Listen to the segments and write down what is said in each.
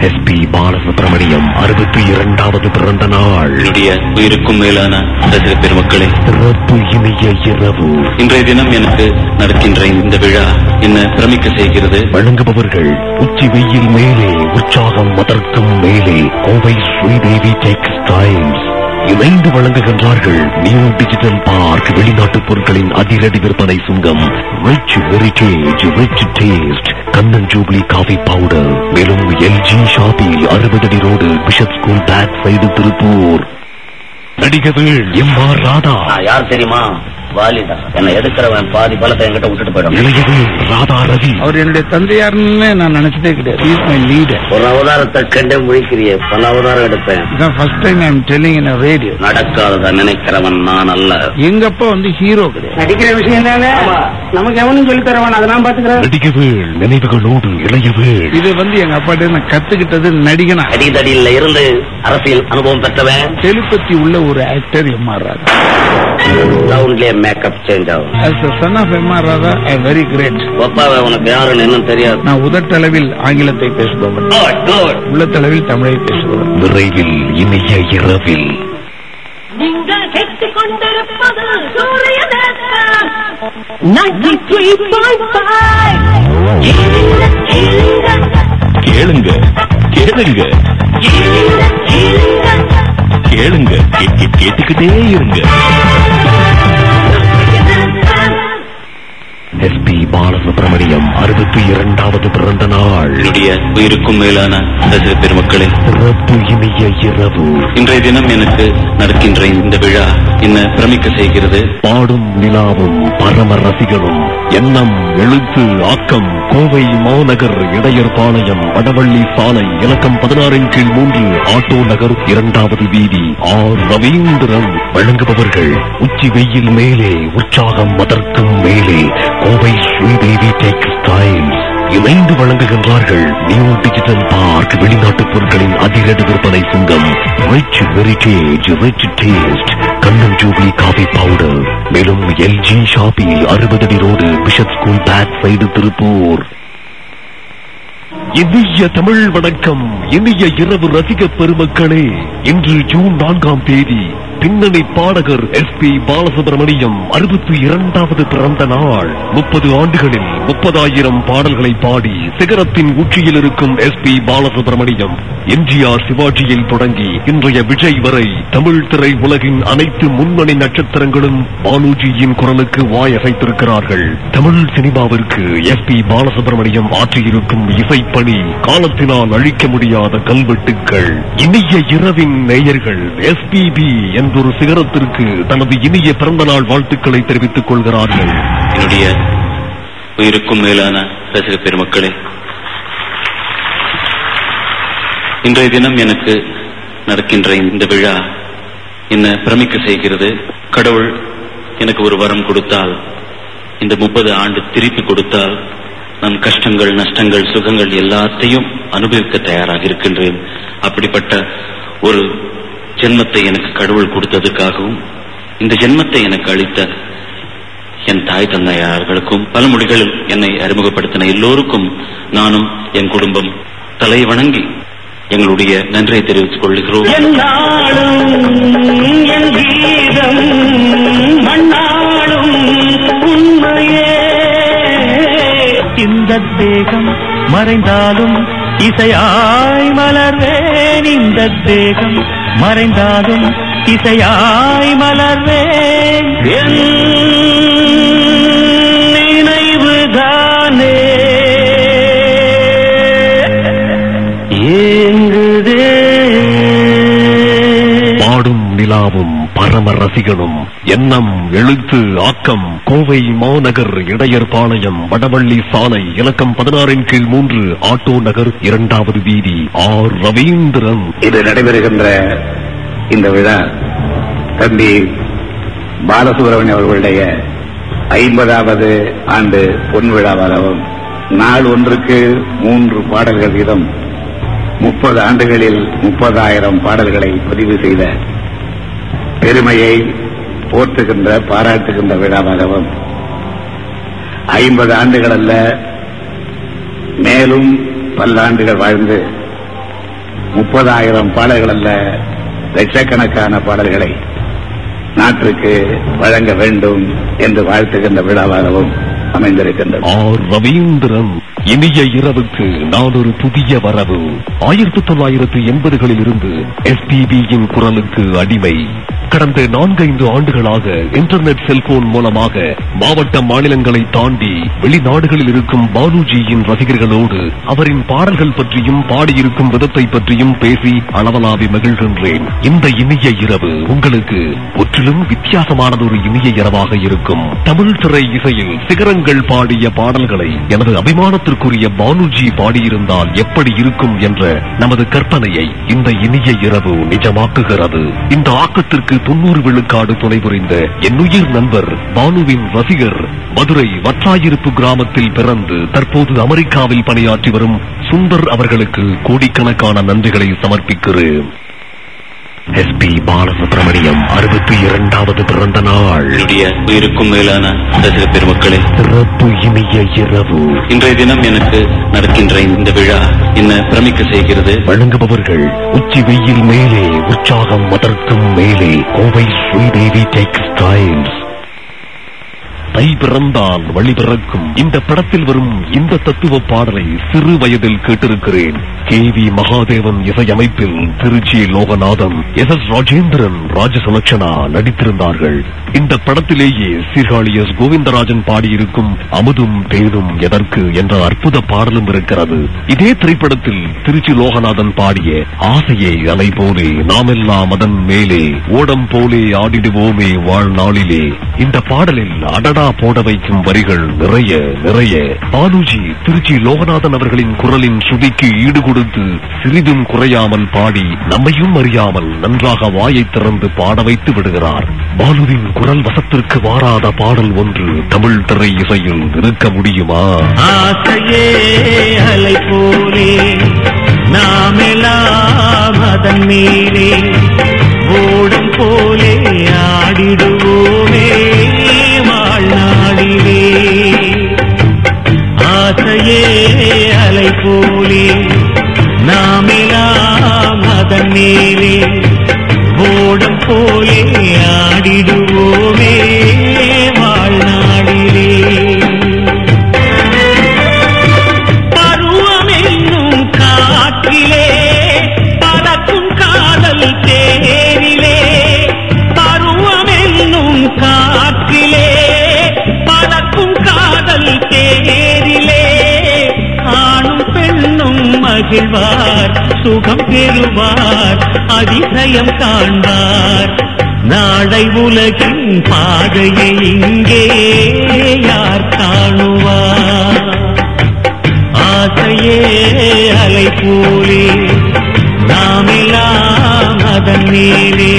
S P Balasubramaniam அறுபத்தி இரண்டாவது பிறந்த நாள் என்னுடைய உயிருக்கும் மேலான ரசிக பெருமக்களே சிறப்பு இனிய இரவு. இன்றைய தினம் எனக்கு நடக்கின்ற இந்த விழா என்ன பிரமிக்க செய்கிறது? வழங்குபவர்கள் உச்சி வெயில் மேலே உற்சாகம் மதர்க்கும் மேலே கோவை ஸ்ரீதேவி டெக்ஸ்டைல்ஸ் இணைந்து வழங்குகின்றார்கள் நியூ டிஜிட்டல் பார்க் வெளிநாட்டு பொருட்களின் அதிரடி விற்பனை சுங்கம். Rich heritage rich taste Kannan jubilee coffee powder. மேலும் எல்ஜி ஷாப்பி அறுபது அடி road Bishop school back side Tiruppur. நடிகர்கள் எம் ஆர் ராதா. யார் தெரியுமா? என்னை எதுக்குறவன் பாதி பலத்தை என்கிட்ட விட்டுட்டு போயிடும். இளையவே ராதா ரவி அவர் என்னுடைய தந்தையாருன்னு நான் நினைச்சதே கிடையாது. இஸ் மை லீடர் ஒரு அவதாரத்தை கண்டே முழிக்கிறிய பல அவதாரம் எடுப்பேன். இதான் first time I am telling in radio நடக்காதத நினைக்கிறவன் நான் அல்ல. எங்க அப்பா வந்து ஹீரோ கிடையாது. நடிக்கிற விஷயம் தானே நமக்கு எவனும் சொல்லி தரவான் அதை நான் பாத்துக்கிறேன் நடிகவேள் நினைவுகளோடு இளையவேள் இது வந்து எங்க அப்பாட்ட நான் கத்துக்கிட்டது நடிகனா? அடிதடியில் இருந்து அரசியல் அனுபவம் பெற்றவன். டெலிபதி உள்ள ஒரு ஆக்டர் எம் ஆர் ராதா ரவுண்ட்லயே மேக்கப் சேஞ்ச் ஆகும். As a son of M R Radha I very great ஒப்பாவை உனக்கு யாருன்னு இன்னும் தெரியாது. நான் உதட்டளவில் ஆங்கிலத்தை பேசுபவன். Good, good. உள்ளத்தளவில் தமிழை பேசுபவன். விரைவில் இனிய இரவில். நீங்கள் கேட்டுக் கொண்டிருப்பது சூரிய தேசம் நைன்டி த்ரீ பாயிண்ட் ஃபைவ் கேளுங்க கேளுங்க கேளுங்க. கேளுங்க கேளுங்க கேளுங்க கே- கே- கேட்டுக்கிட்டே இருங்க. எஸ் பி பாலசுப்ரமணியம் அறுபத்தி இரண்டாவது பிறந்த நாள் என்னுடைய உயிருக்கும் மேலான ரசிக பெருமக்களே சிறப்பு இனிய இரவு. இன்றைய தினம் எனக்கு நடக்கின்ற இந்த விழா என்ன பிரமிக்க செய்கிறது? பாடும் நிலாவும் பரம ரசிகனும் எண்ணம் எழுத்து ஆக்கம் கோவை மாநகர் இடையர்பாளையம் வடவள்ளி சாலை இலக்கம் பதினாறின் கீழ் மூன்று ஆட்டோ நகர் இரண்டாவது வீதி ஆர் ரவீந்திரன் வழங்குபவர்கள் உச்சி வெயில் மேலே உற்சாகம் அதற்கும் மேலே கோவை ஸ்ரீதேவி டேக் ஸ்டைல்ஸ் இணைந்து வழங்குகின்றார்கள் நியூ டிஜிட்டல் பார்க் வெளிநாட்டு பொருட்களின் அதிரடி விற்பனை சுங்கம் rich heritage rich taste Kannan jubilee coffee powder மேலும் எல்ஜி ஷாப்பி அறுபது அடி road Bishop school back side Tiruppur. இனிய தமிழ் வணக்கம். இனிய இரவு ரசிக பெருமக்களே இன்று ஜூன் நான்காம் தேதி பின்னணி பாடகர் எஸ் பி பாலசுப்ரமணியம் அறுபத்தி இரண்டாவது பிறந்த நாள். முப்பது ஆண்டுகளில் முப்பதாயிரம் பாடல்களை பாடி சிகரத்தின் உச்சியில் இருக்கும் எஸ் பி பாலசுப்ரமணியம் எம்ஜிஆர் சிவாஜியில் தொடங்கி இன்றைய விஜய் வரை தமிழ் திரை உலகின் அனைத்து முன்னணி நட்சத்திரங்களும் பாலுஜியின் குரலுக்கு வாயசைத்திருக்கிறார்கள். தமிழ் சினிமாவிற்கு எஸ் பி பாலசுப்ரமணியம் ஆற்றியிருக்கும் இசைப்பணி காலத்தினால் அழிக்க முடியாத கல்வெட்டுக்கள். இனிய இரவின் நேயர்கள் எஸ்பிபி மற்றொரு சிகரத்திற்கு தனது இனிய பிறந்த நாள் வாழ்த்துக்களை தெரிவித்துக் கொள்கிறார்கள். என்னுடைய உயிருக்கும் மேலான ரசிக பெருமக்களே இன்றைய தினம் எனக்கு நடக்கின்ற இந்த விழா என்ன பிரமிக்க செய்கிறது. கடவுள் எனக்கு ஒரு வரம் கொடுத்தால் இந்த முப்பது ஆண்டு திருப்பி கொடுத்தால் நான் கஷ்டங்கள் நஷ்டங்கள் சுகங்கள் எல்லாத்தையும் அனுபவிக்க தயாராக இருக்கின்றேன். அப்படிப்பட்ட ஒரு ஜென்மத்தை எனக்கு கடவுள் கொடுத்ததுக்காகவும் இந்த ஜென்மத்தை எனக்கு அளித்த என் தாய் தந்தையார்களுக்கும் பல மொழிகளில் என்னை அறிமுகப்படுத்தின எல்லோருக்கும் நானும் என் குடும்பம் தலை வணங்கி எங்களுடைய நன்றியை தெரிவித்துக் கொள்கிறோம். இந்த தேகம் மறைந்தாலும் இசையாய் மலர்வேன். இந்த தேகம் மறைந்தாலும் இசையாய் மலர்வேன். என் நினைவுதானே. ஏங்குதே. பாடும் நிலாவும் பரம ரசிகனும் எண்ணம் எழுத்து ஆக்கம் கோவை மாநகர் இடையர்பாளையம் வடவள்ளி சாலை இலக்கம் பதினாறின் கீழ் மூன்று ஆட்டோ நகர் இரண்டாவது வீதி ஆர். ரவீந்திரன். இது நடைபெறுகின்ற இந்த விழா தம்பி பாலசுப்ரமணியம் அவர்களுடைய ஐம்பதாவது ஆண்டு பொன் விழாவாகவும் நாள் ஒன்றுக்கு மூன்று பாடல்கள் வீதம் முப்பது ஆண்டுகளில் முப்பதாயிரம் பாடல்களை பதிவு செய்த பெருமையை போற்றுகின்ற பாராட்டுகின்ற விழாவாகவும் ஐம்பது ஆண்டுகள் அல்ல மேலும் பல்லாண்டுகள் வாழ்ந்து முப்பதாயிரம் பாடல்கள் அல்ல லட்சக்கணக்கான பாடல்களை நாட்டிற்கு வழங்க வேண்டும் என்று வாழ்த்துகின்ற விழாவாகவும் அமைந்திருக்கின்றது. ரவீந்திரன் இனிய இரவுக்கு நாளொரு புதிய வரவு. ஆயிரத்தி தொள்ளாயிரத்து எண்பதுகளில் இருந்து எஸ்பிபியின் குரலுக்கு அடிமை. கடந்த நான்கைந்து ஆண்டுகளாக இன்டர்நெட் செல்போன் மூலமாக மாவட்ட மாநிலங்களை தாண்டி வெளிநாடுகளில் இருக்கும் பாலுஜியின் ரசிகர்களோடு அவரின் பாடல்கள் பற்றியும் பாடியிருக்கும் விதத்தை பற்றியும் பேசி அளவலாவி மகிழ்கின்றேன். இந்த இனிய இரவு உங்களுக்கு முற்றிலும் வித்தியாசமானது ஒரு இனிய இரவாக இருக்கும். தமிழ் திரை இசையில் சிகரங்கள் பாடிய பாடல்களை எனது அபிமானத்திற்குரிய பானுஜி பாடியிருந்தால் எப்படி இருக்கும் என்ற நமது கற்பனையை இந்த இனிய இரவு நிஜமாக்குகிறது. இந்த ஆக்கத்திற்கு தொண்ணூறு விழுக்காடு துணை புரிந்த என் உயிர் நண்பர் பானுவின் ரசிகர் மதுரை வற்றாயிருப்பு கிராமத்தில் பிறந்து தற்போது அமெரிக்காவில் பணியாற்றி வரும் சுந்தர் அவர்களுக்கு கோடிக்கணக்கான நன்றிகளை சமர்ப்பிக்கிறேன். எஸ்பி பாலசுப்ரமணியம் அறுபத்தி இரண்டாவது பிறந்த நாள் என்னுடைய உயிருக்கும் மேலான ரசிக பெருமக்களே சிறப்பு இனிய இரவு. இன்றைய தினம் எனக்கு நடக்கின்ற இந்த விழா என்ன பிரமிக்க செய்கிறது? வழங்குபவர்கள் உச்சி வெயில் மேலே உற்சாகம் அதற்கும் மேலே கோவை ஸ்ரீதேவி டெக்ஸ்டைல்ஸ் தை பிறந்தால் வழி பிறக்கும். இந்த படத்தில் வரும் இந்த தத்துவ பாடலை சிறு வயதில் கேட்டிருக்கிறேன். கே வி மகாதேவன் இசையமைப்பில் திருச்சி லோகநாதன் எஸ் எஸ் ராஜேந்திரன் ராஜசுலட்சணா நடித்திருந்தார்கள். இந்த படத்திலேயே சீர்காழி எஸ் கோவிந்தராஜன் பாடியிருக்கும் அமுதும் தேனும் எதற்கு என்ற அற்புத பாடலும் இருக்கிறது. இதே திரைப்படத்தில் திருச்சி லோகநாதன் பாடிய ஆசையே அலை போலே நாமெல்லாம் அதன் மேலே ஓடம் போலே ஆடிடுவோமே வாழ்நாளிலே. இந்த பாடலில் அடடா போட வைக்கும் வரிகள் நிறைய நிறைய. பாலுஜி திருச்சி லோகநாதன் அவர்களின் குரலின் சுதிக்கு ஈடுகொடுத்து சிறிதும் குறையாமல் பாடி நம்மையும் அறியாமல் நன்றாக வாயை திறந்து பாட வைத்து விடுகிறார். பாலுவின் குரல் வசத்திற்கு வாராத பாடல் ஒன்று தமிழ் திரை இசையில் இருக்க முடியுமா? ஆசையே அலை போலே நாமெல்லாம் அதன் மேலே ஓடும் போலே ஆடிடுவோமே. போலே நாமெல்லாம் அதன் மேலே. மகிழ்வார் சுகம் பெறுவார் அதிசயம் காண்பார். நாளை உலகின் பாதையை இங்கே யார் காணுவார்? ஆசையே அலை போலே நாமெல்லாம் அதன் மேலே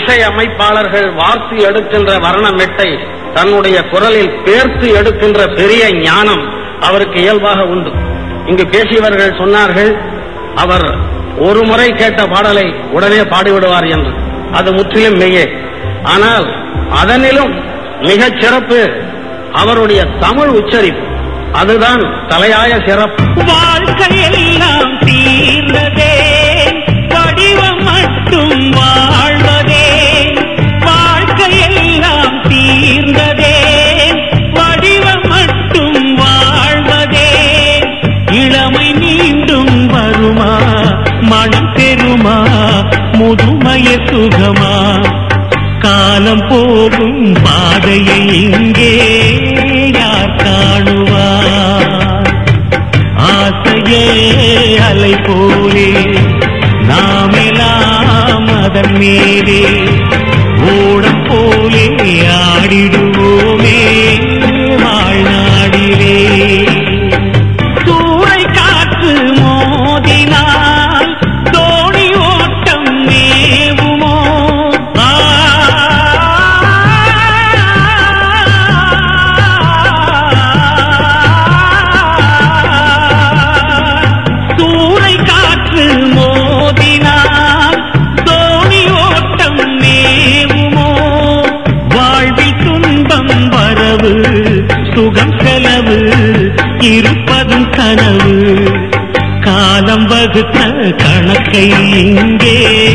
இசை அமைப்பாளர்கள் வார்த்து எடுக்கின்ற வர்ணமெட்டை தன்னுடைய குரலில் பேர்த்து எடுக்கின்ற பெரிய ஞானம் அவருக்கு இயல்பாக உண்டு. இங்கு பேசியவர்கள் சொன்னார்கள் அவர் ஒரு முறை கேட்ட பாடலை உடனே பாடிவிடுவார் என்று. அது முற்றிலும் மெய்யே. ஆனால் அதனிலும் மிகச் சிறப்பு அவருடைய தமிழ் உச்சரிப்பு. அதுதான் தலையாய சிறப்பு. வாழ்க்கையெல்லாம் தீர்ந்ததே. வடிவம் மட்டும் வாழ்வது. தீர்ந்ததே வடிவம் மட்டும் வாழ்வதே. இளமை மீண்டும் வருமா? மனம் பெறுமா? முதுமைய சுகமா? காலம் போகும் பாதையை இங்கே யார் காணுவார்? ஆசையே அலை போலே நாமெல்லாம் அதன் மேலே இருப்பதும் கனவு. காலம் வகுத்த கணக்கை இங்கே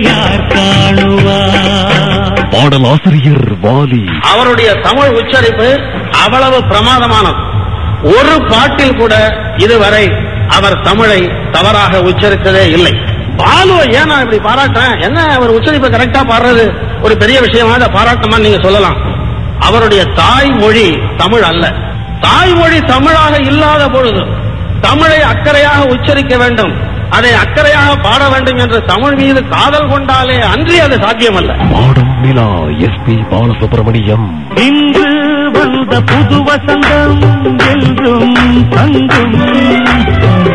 யார் காணுவார் பாடலாசிரியர் வாலி. அவருடைய தமிழ் உச்சரிப்பு அவ்வளவு பிரமாதமானது. ஒரு பாட்டில் கூட இதுவரை அவர் தமிழை தவறாக உச்சரித்ததே இல்லை. பாலுவை ஏன் நான் இப்படி பாராட்டுறேன்? என்ன அவர் உச்சரிப்பு கரெக்டா பாடுறது? ஒரு பெரிய விஷயமா பாராட்டமா நீங்க சொல்லலாம். அவருடைய தாய்மொழி தமிழ் அல்ல. தாய்மொழி தமிழாக இல்லாத பொழுது தமிழை அக்கறையாக உச்சரிக்க வேண்டும் அதை அக்கறையாக பாட வேண்டும் என்று தமிழ் மீது காதல் கொண்டாலே அன்றி அது சாத்தியமல்ல. பாடும் நிலா எஸ் பி பாலசுப்ரமணியம். இன்று வந்த புது வசந்தம் என்றும் தங்கும்.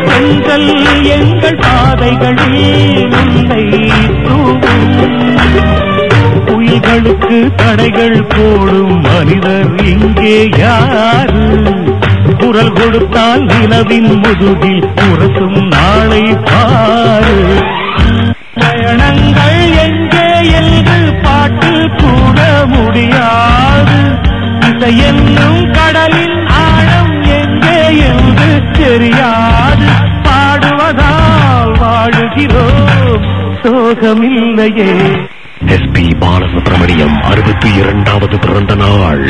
பெண்கள் எங்கள் பாதைகளில் உன்னை தூவும். புயல்களுக்கு தடைகள் போடும் மனிதர் இங்கே யாரு? குரல் கொடுத்தால் நிலவின் முதுகில் உரசும் நாளை பாரு. பயணங்கள் எங்கே என்று பாட்டு கூட முடியாது. இசை என்னும் கடலின் ஆழம் எங்கே என்று தெரியாது. பாடுவதால் வாழுகிறோம். சோகமில்லையே. எஸ் பி பாலசுப்ரமணியம் அறுபத்தி இரண்டாவது பிறந்த நாள்.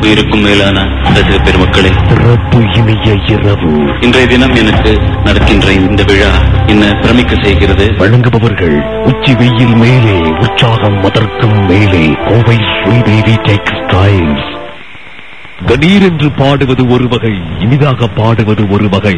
உயிருக்கும் மேலான ரசிக பெருமக்களே சிறப்பு இனிய இரவு. இன்றைய தினம் எனக்கு நடக்கின்ற இந்த விழா என்ன பிரமிக்க செய்கிறது? வழங்குபவர்கள் உச்சி வெயில் மேலே உற்சாகம் அதற்கும் மேலே கோவை ஸ்ரீதேவி டெக்ஸ்டைல்ஸ் திடீரென்று பாடுவது ஒரு வகை இனிதாக பாடுவது ஒரு வகை.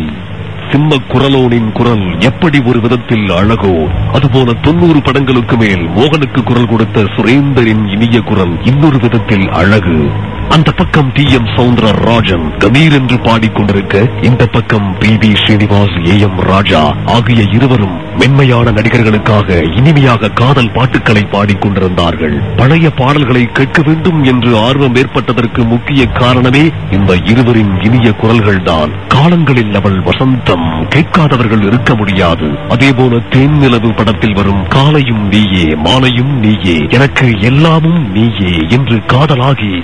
சிம்ம குரலோனின் குரல் எப்படி ஒரு விதத்தில் அழகோ அதுபோல தொண்ணூறு படங்களுக்கு மேல் மோகனுக்கு குரல் கொடுத்த சுரேந்தரின் இனிய குரல் இன்னொரு விதத்தில் அழகு. அந்த பக்கம் டி எம் சவுந்தரராஜன் கபீர் என்று பாடிக்கொண்டிருக்க இந்த பக்கம் P B Srinivas A M Raja ஆகிய இருவரும் மென்மையான நடிகர்களுக்காக இனிமையாக காதல் பாட்டுக்களை பாடிக்கொண்டிருந்தார்கள். பழைய பாடல்களை கேட்க வேண்டும் என்று ஆர்வம் ஏற்பட்டதற்கு முக்கிய காரணமே இந்த இருவரின் இனிய குரல்கள்தான். காலங்களில் அவள் வசந்தம் கேட்காதவர்கள் இருக்க முடியாது. அதேபோல தேன் நிலவு படத்தில் வரும் காலையும் நீயே மாலையும் நீயே எனக்கு எல்லாமும் நீயே என்று காதலாகி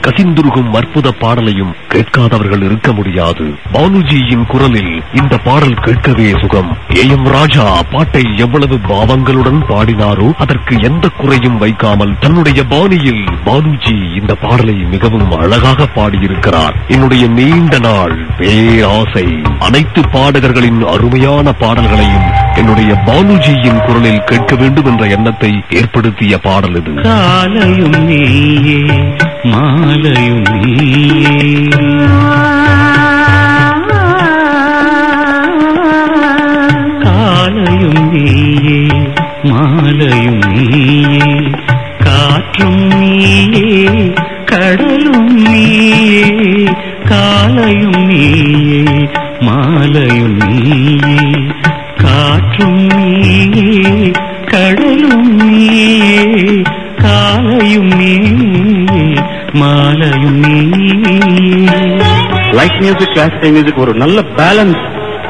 கசிந்துருகும் அற்புத பாடலையும் கேட்காதவர்கள் இருக்க முடியாது. பானுஜியின் குரலில் இந்த பாடல் கேட்கவே சுகம். ஏ எம் ராஜா பாட்டை எவ்வளவு பாவங்களுடன் பாடினாரோ அதற்கு எந்த குறையும் வைக்காமல் தன்னுடைய பாணியில் பானுஜி இந்த பாடலை மிகவும் அழகாக பாடியிருக்கிறார். என்னுடைய நீண்ட நாள் பேராசை. அனைத்து பாடகர்களின் அருமையான பாடல்களையும் என்னுடைய பானுஜியின் குரலில் கேட்க வேண்டும் என்ற எண்ணத்தை ஏற்படுத்திய பாடல் இது. காலையும் நீயே மாலையும் நீயே. காலையும் நீயே மாலையும் நீயே. காற்றும் நீயே கடலும் நீயே. காலையும் நீயே மாலையும் நீயே. காற்றும் நீயே கடலும் நீயே. காலையும் நீயே மாலையும் நீயே லைட் மியூசிக் கிளாசிக்கல் மியூசிக் ஒரு நல்ல பேலன்ஸ்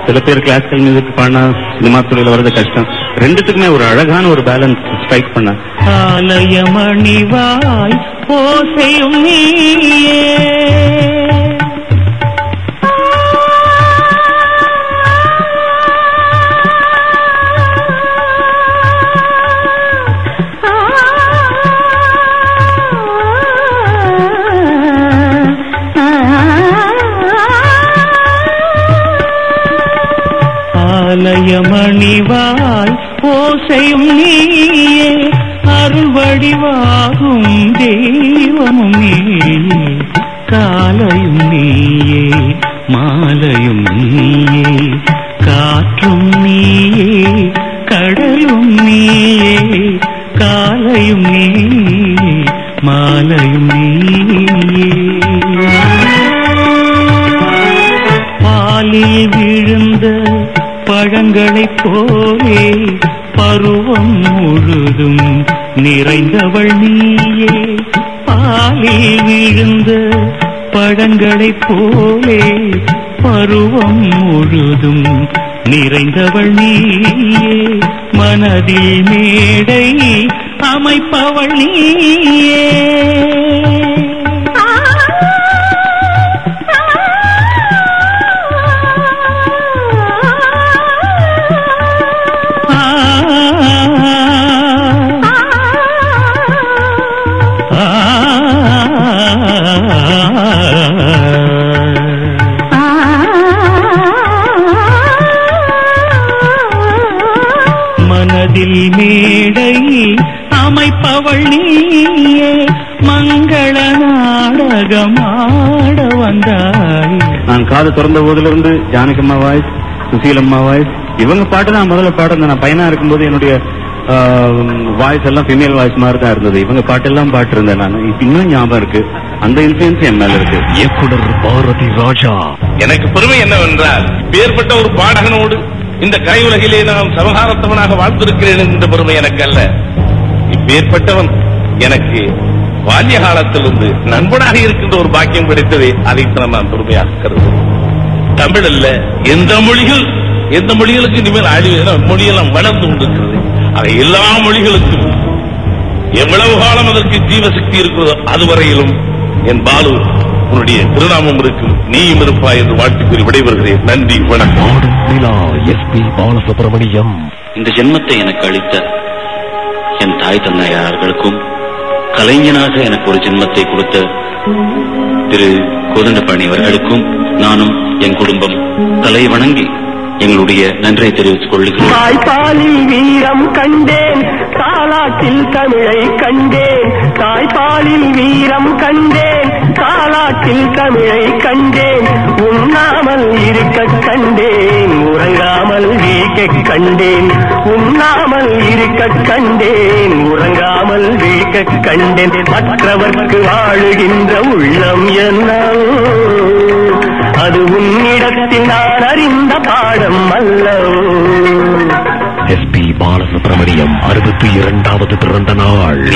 சில பேர் கிளாசிக்கல் மியூசிக் பாடினா சினிமா துறையில வர்றது கஷ்டம். ரெண்டுத்துக்குமே ஒரு அழகான ஒரு பேலன்ஸ் ஸ்ட்ரைக் பண்ண. ஆலயமணிவாய் ஓசையும் நீயே. நிவாய் ஓசையும் நீயே அருள் வடிவாகும் தெய்வமும் நீயே. காலையும் நீயே மாலையும் நீயே காற்றும் நீயே கடலும் நீயே காலையும் நீயே மாலையும் நீ பழங்களைப் போலே பருவம் முழுதும் நிறைந்தவள் நீயே. பாலில் விழுந்த பழங்களைப் போலே பருவம் முழுதும் நிறைந்தவள் நீயே. மனதில் மேடை அமைப்பவள் நீயே. காது திறந்த போதிலிருந்து ஜானகம்மா வாய்ஸ் சுசீலம்மா வாய்ஸ் இவங்க பாட்டு தான் முதல்ல பாடுறேன் நான் பையனா இருக்கும்போது என்னுடைய வாய்ஸ் எல்லாம் ஃபீமேல் வாய்ஸ் மாதிரி தான் இருந்தது. இவங்க பாட்டெல்லாம் பாட்டு இருந்தேன் நான். இப்ப இன்னும் ஞாபகம் இருக்கு. அந்த இன்ஃபுளுன்ஸ் என் மேல இருக்கு. இயக்குனர் பாரதி ராஜா. எனக்கு பெருமை என்னவென்றால் பேர்பட்ட ஒரு பாடகனோடு இந்த கலை உலகிலே நான் சமகாரத்தவனாக வாழ்ந்திருக்கிறேன் என்ற பெருமை எனக்கு அல்ல இப்பேற்பட்டவன் எனக்கு பால்ய காலத்திலிருந்து நண்பனாக இருக்கின்ற ஒரு பாக்கியம் கிடைத்ததே அதைத்தான் நான் பெருமையாக கருதுகிறேன். தமிழ் அல்ல எந்த மொழிகள் எந்த மொழிகளுக்கு இனிமேல் அழிவு மொழியெல்லாம் வளர்ந்து கொண்டிருக்கிறது. அவை எல்லா மொழிகளுக்கும் எவ்வளவு காலம் அதற்கு ஜீவசக்தி இருக்கிறதோ அதுவரையிலும் என் பாலு உன்னுடைய திருநாமம் இருக்கும் நீயும் இருப்பாய் என்று வாழ்த்துக்கூறி விடைபெறுகிறேன். நன்றி வணக்கம். S P Balasubrahmanyam. இந்த ஜென்மத்தை எனக்கு அளித்த என் தாய் தந்தையார்களுக்கும் கலைஞனாக எனக்கு ஒரு ஜென்மத்தை கொடுத்த திரு கோதண்டபாணி அவர்களுக்கும் நானும் என் குடும்பம் தலை வணங்கி எங்களுடைய நன்றியை தெரிவித்துக் கொள்கிறோம் தாய்ப்பாலில் வீரம் கண்டேன் தாலாட்டில் தமிழை கண்டேன். தாய்ப்பாலில் வீரம் கண்டேன் தாலாட்டில் தமிழை கண்டேன். உண்ணாமல் இருக்க கண்டேன் உறங்காமல் வீக்க கண்டேன். உண்ணாமல் இருக்க கண்டேன் உறங்காமல் வீக்க கண்டேன். மற்றவர்க்கு வாழுகின்ற உள்ளம் என்ன அது உன்னிடத்தில் நான் அறிந்த பாடம் அல்லவோ? எஸ் பி பாலசுப்ரமணியம் அறுபத்தி இரண்டாவது பிறந்த நாள்.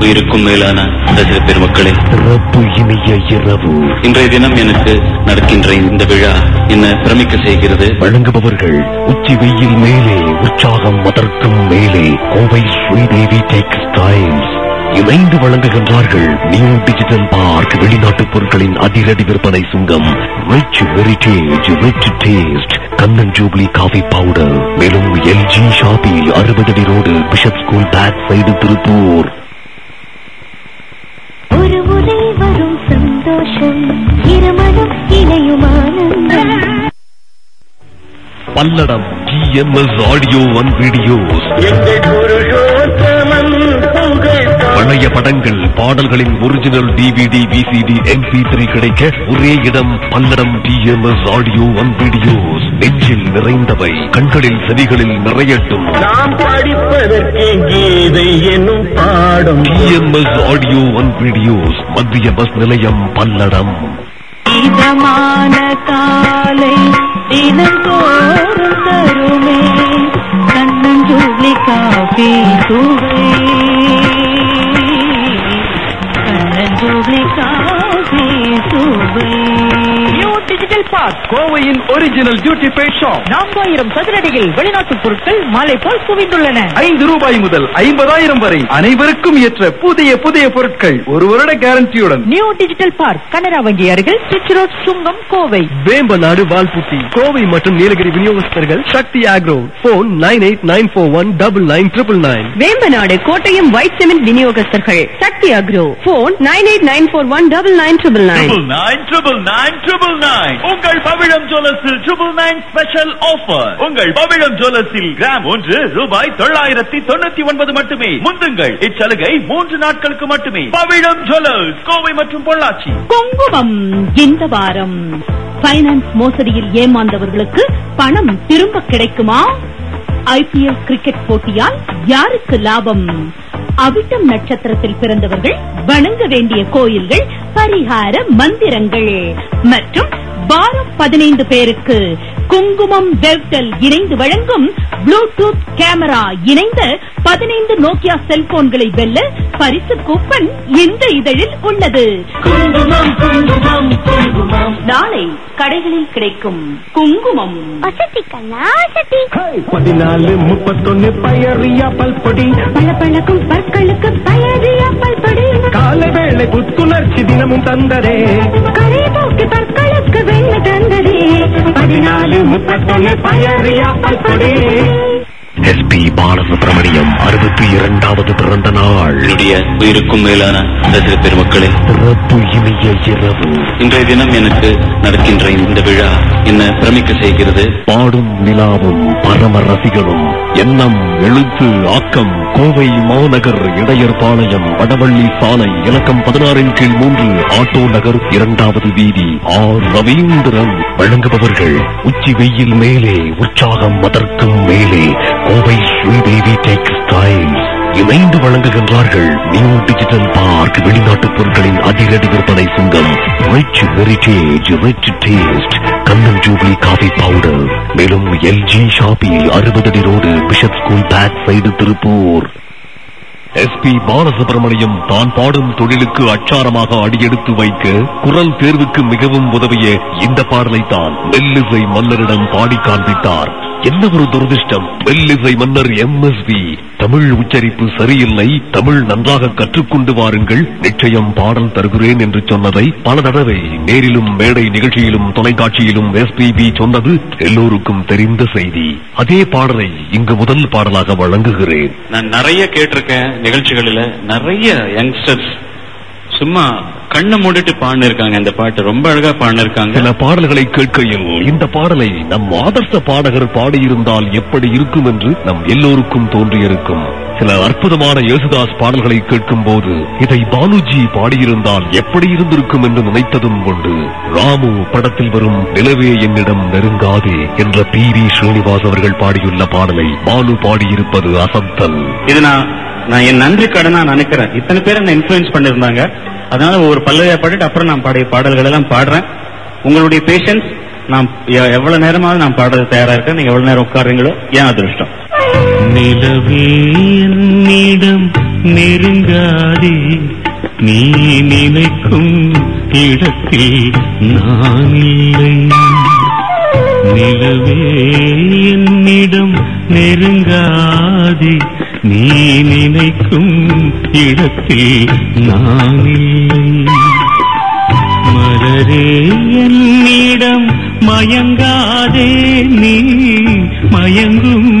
உயிருக்கும் மேலான ரசிக பெருமக்களே சிறப்பு இனிய இரவு. இன்றைய தினம் எனக்கு நடக்கின்ற இந்த விழா என்ன பிரமிக்க செய்கிறது? வழங்குபவர்கள் உச்சி வெயில் மேலே உற்சாகம் அதற்கும் மேலே. கோவை ஸ்ரீதேவி டெக்ஸ்டைல்ஸ். இணைந்து வழங்குகின்றார்கள் நியூ டிஜிட்டல் பார்க் வெளிநாட்டு பொருட்களின் அதிரடி விற்பனை சுங்கம். Rich heritage rich taste Kannan jubilee coffee powder. மேலும் எல்ஜி ஷாபி அறுபது அடி road Bishop school back side Tiruppur. ஒரு முறை வரும் சந்தோஷம் இருமணம் இணையும் ஆனந்தம். Palladam TMS audio one videos எங்கள் பழைய படங்கள் பாடல்களின் original DVD VCD MP three கிடைக்க ஒரே இடம் Palladam TMS audio one videos நெஞ்சில் நிறைந்தவை கண்களில் செவிகளில் நிறையட்டும். நாம் படிப்பதற்கு கீதை என்னும் பாடம். டிஎம்எஸ் ஆடியோ ஒன் வீடியோஸ் மத்திய பஸ் நிலையம் பல்லடம். இதமான காலை தினந்தோறும் தருமே. கண்ணன் ஜூலி காஃபி தூவே. பார்க் கோவையின் ஒரிஜினல் டியூட்டி பெய்ட் ஷாப் நான்காயிரம் சதுரடியில் வெளிநாட்டு பொருட்கள் மாலை போல் குவிந்துள்ளன. ஐந்து ரூபாய் முதல் ஐம்பதாயிரம் வரை அனைவருக்கும் ஏற்ற புதிய புதிய பொருட்கள் ஒரு வருட கேரண்டியுடன் நியூ டிஜிட்டல் பார்க் கனரா வங்கி அருகில் road Sungam Kovai. Vembanad wall putty. Kovai மற்றும் நீலகிரி விநியோகஸ்தர்கள் Sakthi agro. Phone nine eight nine four one double nine triple nine Vembanad Kottayam white cement விநியோகஸ்தர்கள் Sakthi agro phone nine eight nine four one double nine triple nine nine triple nine triple nine உங்கள் பவிழம் ஜுவல்லர்ஸில் triple nine special offer உங்கள் Pavizham ஜுவல்லர்ஸில் gram ஒன்று ரூபாய் தொள்ளாயிரத்தி தொண்ணூத்தி ஒன்பது மட்டுமே. முந்துங்கள் இச்சலுகை மூன்று நாட்களுக்கு மட்டுமே. பவிழம் ஜுவல்லர்ஸ் கோவை மற்றும் பொள்ளாச்சி. குங்குமம் இந்த வாரம். பைனான்ஸ் மோசடியில் ஏமாந்தவர்களுக்கு பணம் திரும்ப கிடைக்குமா? ஐபிஎல் கிரிக்கெட் போட்டியால் யாருக்கு லாபம்? அவிட்டம் நட்சத்திரத்தில் பிறந்தவர்கள் வணங்க வேண்டிய கோயில்கள் பரிகார மந்திரங்கள். மற்றும் வாரம் பதினைந்து பேருக்கு குங்குமம் வெவ்டல் இணைந்து வழங்கும் ப்ளூடூத் கேமரா இணைந்த பதினைந்து நோக்கியா செல்போன்களை வெல்ல பரிசு கூப்பன் இந்த இதழில் உள்ளது. குங்குமம் குங்குமம் குங்குமம். நாளை கடைகளில் கிடைக்கும் குங்குமம். வசதி கண்ணா வசதி. பதினாலு முப்பத்தொன்னு பயறியா பல்பொடி. பளபளக்கும் பற்களுக்கு பயறியா பல்படி காலை வேளை புத்துணர்ச்சி தினமும் தந்தரே கரை போக்கு பற்களுக்கு வெண்ண தந்ததே. பதினாலு முப்பத்தொன்னு பயறியா பல்பொடி எஸ்பி பாலசுப்ரமணியம் அறுபத்தி இரண்டாவது பிறந்த நாள். என்னுடைய உயிருக்கும் மேலான ரசிக பெருமக்களே சிறப்பு இனிய இரவு. இன்றைய தினம் எனக்கு நடக்கின்ற இந்த விழா என்ன பிரமிக்க செய்கிறது? பாடும் நிலாவும் பரம ரசிகனும் எண்ணம் எழுத்து ஆக்கம் கோவை மாநகர் இடையர்பாளையம் வடவள்ளி சாலை இலக்கம் பதினாறின் கீழ் மூன்று ஆட்டோ நகர் இரண்டாவது வீதி. ஆர். ரவீந்திரன் வழங்குபவர்கள் உச்சி வெயில் மேலே உற்சாகம் அதற்கும் மேலே கோவை ஸ்ரீதேவி டெக்ஸ்டைல்ஸ் இணைந்து வழங்குகின்றார்கள் நியூ டிஜிட்டல் பார்க் வெளிநாட்டு பொருட்களின் அதிரடி விற்பனை சுங்கம். Rich heritage rich taste Kannan jubilee coffee powder மேலும் எல்ஜி ஷாப்பி அறுபது அடி road Bishop school back side Tiruppur S P Balasubrahmanyam தான் பாடும் தொழிலுக்கு அச்சாரமாக அடியெடுத்து வைக்க குரல் தேர்வுக்கு மிகவும் உதவிய இந்த பாடலை தான் மெல்லிசை மன்னரிடம் பாடி காண்பித்தார். என்ன ஒரு துரதிருஷ்டம்? வெள்ளிசை மன்னர் பி தமிழ் உச்சரிப்பு சரியில்லை தமிழ் நன்றாக கற்றுக்கொண்டு வாருங்கள் நிச்சயம் பாடல் தருகிறேன் என்று சொன்னதை பல தடவை நேரிலும் மேடை நிகழ்ச்சியிலும் தொலைக்காட்சியிலும் எஸ்பிபி சொன்னது எல்லோருக்கும் தெரிந்த செய்தி. அதே பாடலை இங்கு முதல் பாடலாக வழங்குகிறேன். நான் நிறைய கேட்டிருக்கேன் நிகழ்ச்சிகளில் நிறைய யங்ஸ்டர்ஸ் சும்மா கண்ணை மூடிட்டு பாடினிருக்காங்க. இந்த பாட்டு ரொம்ப அழகா பாடினிருக்காங்க. சில பாடல்களை கேட்கையில் இந்த பாடலை நம் ஆதர்ச பாடகர் பாடியிருந்தால் எப்படி இருக்கும் என்று நம் எல்லோருக்கும் தோன்றியிருக்கும். சில அற்புதமான யேசுதாஸ் பாடல்களை கேட்கும் போது இதை பாலுஜி பாடியிருந்தால் எப்படி இருந்திருக்கும் என்று நினைத்ததும் உண்டு. ராமு படத்தில் வரும் நிலவே என்னிடம் நெருங்காதே என்ற பி வி ஸ்ரீனிவாஸ் அவர்கள் பாடியுள்ள பாடலை பாலு பாடியிருப்பது அசத்தல் இது நான் நான் என் நன்றி கடனா நினைக்கிறேன். இத்தனை பேர் என்ன இன்ஃபுளுன்ஸ் பண்ணிருந்தாங்க அதனால ஒரு பல்லவியா பாடிட்டு அப்புறம் நான் பாடிய பாடல்கள் எல்லாம் பாடுறேன். உங்களுடைய பேஷன்ஸ் நான் எவ்வளவு நேரமாவது நான் பாடுறது தயாரா இருக்கேன். நீங்க எவ்வளவு நேரம் உட்காருங்களோ ஏன் அதிர்ஷ்டம்? நிலவே என்னிடம் நெருங்காதே. நீ நினைக்கும் இடத்தில் நான் இல்லை நிலவே என்னிடம் நெருங்காதே நீ நினைக்கும் இடத்தில் நான் இல்லை மலரே என்னிடம் மயங்காதே நீ மயங்கும்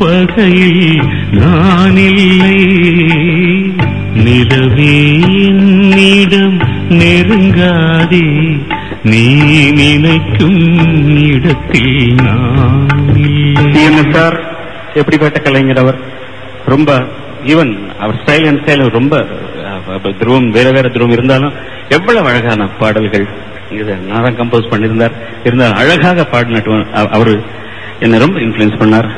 பகையில் நான் இல்லை நிலவே என்னிடம் நெருங்காதே நீ நினைக்கும் இடத்தில் நான் இல்லை சார்? எப்படிப்பட்ட கலைஞர் அவர்? ரொம்ப ஈவன் அவர் ஸ்டைல் அண்ட் ஸ்டைல் ரொம்ப துருவம் வேற வேற துருவம் இருந்தாலும் எவ்வளவு அழகான பாடல்கள் இது நான் தான் கம்போஸ் பண்ணியிருந்தார். இருந்தால் அழகாக பாடினட்டு அவர் என்னை ரொம்ப இன்ஃபுளுன்ஸ் பண்ணார்.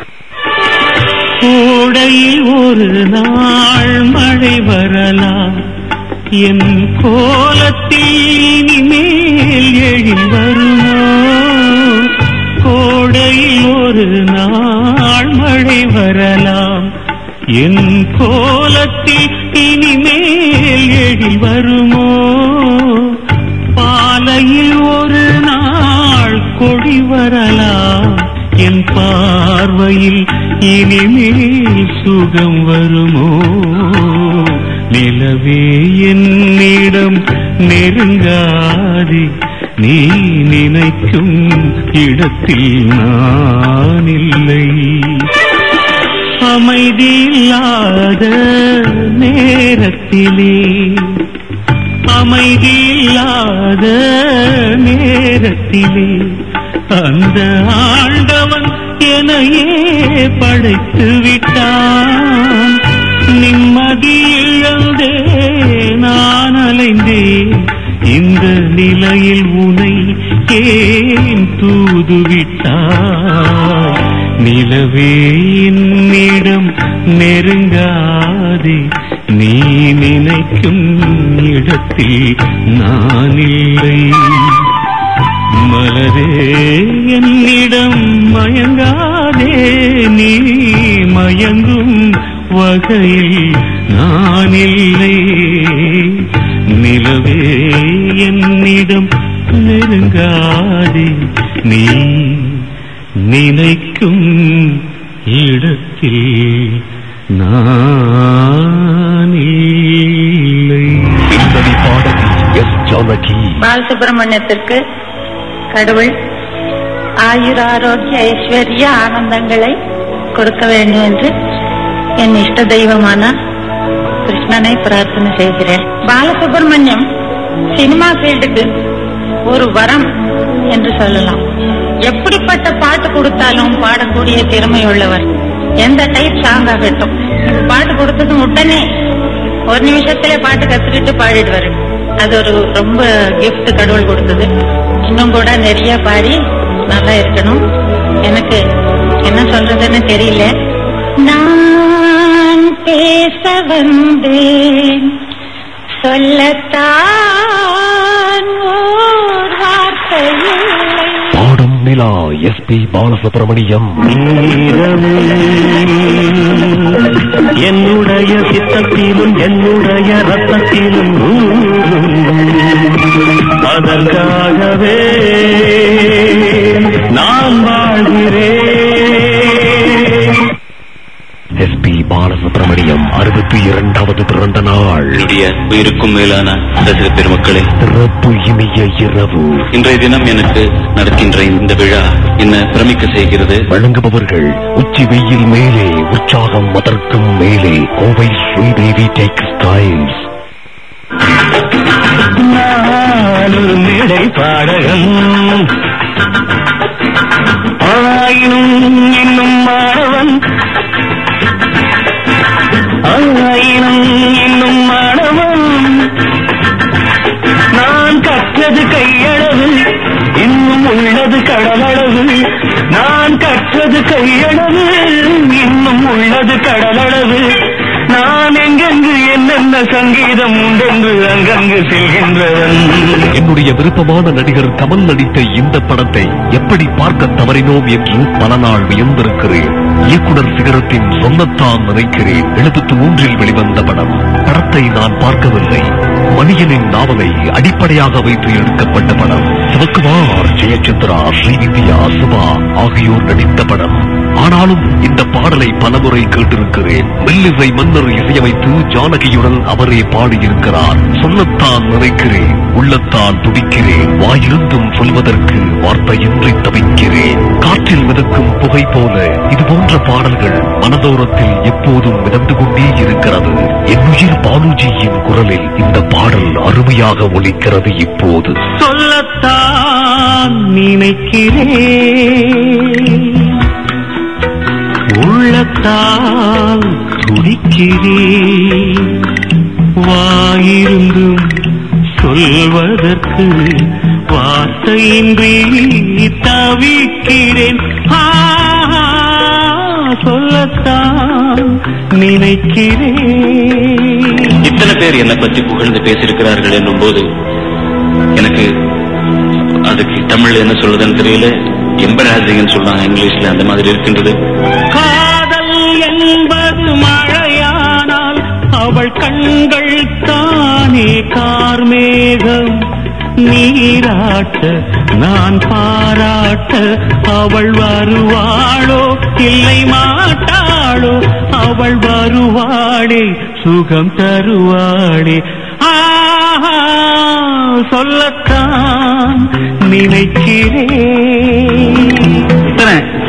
கோடையில் ஒரு நாள் மழை வரலாம். என் கோலத்தில் இனிமேல் எழில் வருமா? கோடையில் ஒரு நாள் மழை வரலாம். என் கோலத்தில் இனிமேல் எழில் வருமோ? பாலையில் ஒரு நாள் கொடி வரலாம். என் பார்வையில் இனிமேல் சுகம் வருமோ? நிலவே என்னிடம் நெருங்காதே. நீ நினைக்கும் இடத்தில் நானில் அமைதியில்லாத நேரத்திலே. அமைதியில்லாத நேரத்திலே. அந்த ஆண்டவன் எனையே படைத்து விட்டான். நிம்மதி இழந்தே நான் அலைந்தேன். இந்த நிலையில் உனை ஏன் தூதுவிட்டாய்? நிலவே நினைக்கும் இடத்தில் நான் இல்லை மலரே என்னிடம் மயங்காதே நீ மயங்கும் வகையில் நான் இல்லை நிலவே என்னிடம் நெருங்காதே நீ நினைக்கும் இடத்தில் பாலசுப்ரமணியத்திற்கு கடவுள் ஆயுர் ஆரோக்கிய ஐஸ்வர்ய ஆனந்தங்களை கொடுக்க வேண்டும் என்று என் இஷ்ட தெய்வமான கிருஷ்ணனை பிரார்த்தனை செய்கிறேன். பாலசுப்ரமணியம் சினிமா ஃபீல்டுக்கு ஒரு வரம் என்று சொல்லலாம். எப்படிப்பட்ட பாட்டு கொடுத்தாலும் பாடக்கூடிய திறமை உள்ளவர் எந்த டைப் சாங் ஆகட்டும். பாட்டு கொடுத்ததும் உடனே ஒரு நிமிஷத்திலே பாட்டு கத்துக்கிட்டு பாடிடுவாரு. அது ஒரு ரொம்ப கிஃப்ட் கடவுள் கொடுத்தது. இன்னும் கூட நிறைய பாடி நல்லா இருக்கணும். எனக்கு என்ன சொல்றதுன்னு தெரியல. நான் பேச வந்தேன். சொல்லத்தான் பாடும் நிலா எஸ் பி பாலசுப்ரமணியம். என்னுடைய சித்தத்திலும் என்னுடைய ரத்தத்திலும் அதற்காகவே நான் வாழ்கிறேன். பாலசுப்ரமணியம் அறுபத்தி இரண்டாவது பிறந்த நாள். என்னுடைய உயிருக்கும் மேலான ரசிக பெருமக்களே சிறப்பு இனிய இரவு. இன்றைய தினம் எனக்கு நடக்கின்ற இந்த விழா என்ன பிரமிக்க செய்கிறது? வழங்குபவர்கள் உச்சி வெயில் மேலே உற்சாகம் அதற்கும் மேலே கோவை ஸ்ரீதேவி டெக்ஸ்டைல்ஸ் நானொரு மேடை பாடகன். ஆயினும் உள்ளது கடலளவு. நான் கற்றது கையளவு. இன்னும் உள்ளது கடலளவு. நான் எங்கெங்கு என்னென்ன சங்கீதம் உண்டென்று அங்கங்கு செல்கின்றவன். என்னுடைய விருப்பமான நடிகர் கமல் நடித்த இந்த படத்தை எப்படி பார்க்க தவறினோம் என்று பல நாள் வியந்திருக்கிறேன். இயக்குனர் சிகரத்தின் சொன்னத்தான் நினைக்கிறேன். எழுபத்தி மூன்றில் வெளிவந்த படம். படத்தை நான் பார்க்கவில்லை. மணியனின் நாவலை அடிப்படையாக வைத்து எடுக்கப்பட்ட படம். சிவகுமார் ஜெயச்சந்திரா ஸ்ரீவித்யா சுபா ஆகியோர் நடித்த படம். ஆனாலும் இந்த பாடலை பலமுறை கேட்டிருக்கிறேன். மெல்லிசை மன்னர் இசையமைத்து ஜானகியுடன் அவரே பாடியிருக்கிறார். சொல்லத்தான் நினைக்கிறேன் உள்ளத்தான் துடிக்கிறேன். வாயிருந்தும் சொல்வதற்கு வார்த்தையின்றி தவிக்கிறேன். காற்றில் மிதக்கும் புகை போல இது போன்ற பாடல்கள் மனதோரத்தில் எப்போதும் மிதந்து கொண்டே இருக்கிறது. என்னுயிர் பாலுஜியின் குரலில் இந்த பாடல் அருமையாக ஒலிக்கிறது இப்போது. சொல்லத்தான் நினைக்கிறேன். உள்ளத்தால் துடிக்கிறேன். வாயிருந்தும் சொல்வதற்கு வார்த்தையின்றி தவிக்கிறேன். சொல்லத்தான் நினைக்கிறேன். இத்தனை பேர் என்னை பத்தி புகழ்ந்து பேசியிருக்கிறார்கள் என்னும் போது எனக்கு அதுக்கு தமிழ் என்ன சொல்றதுன்னு தெரியல. எம்பராசிங்னு சொல்றாங்க இங்கிலீஷ்ல அந்த மாதிரி இருக்கின்றது. காதல் என்பது மழையானால் அவள் கண்கள் தானே கார்மேகம். நீராட்ட நான் பாராட்ட அவள் வருவாளோ இல்லை மாட்டாளோ அவள் வருவாளே சுகம் தருவாளே. ஆஹா சொல்லத்தான் நினைக்கிறேன்.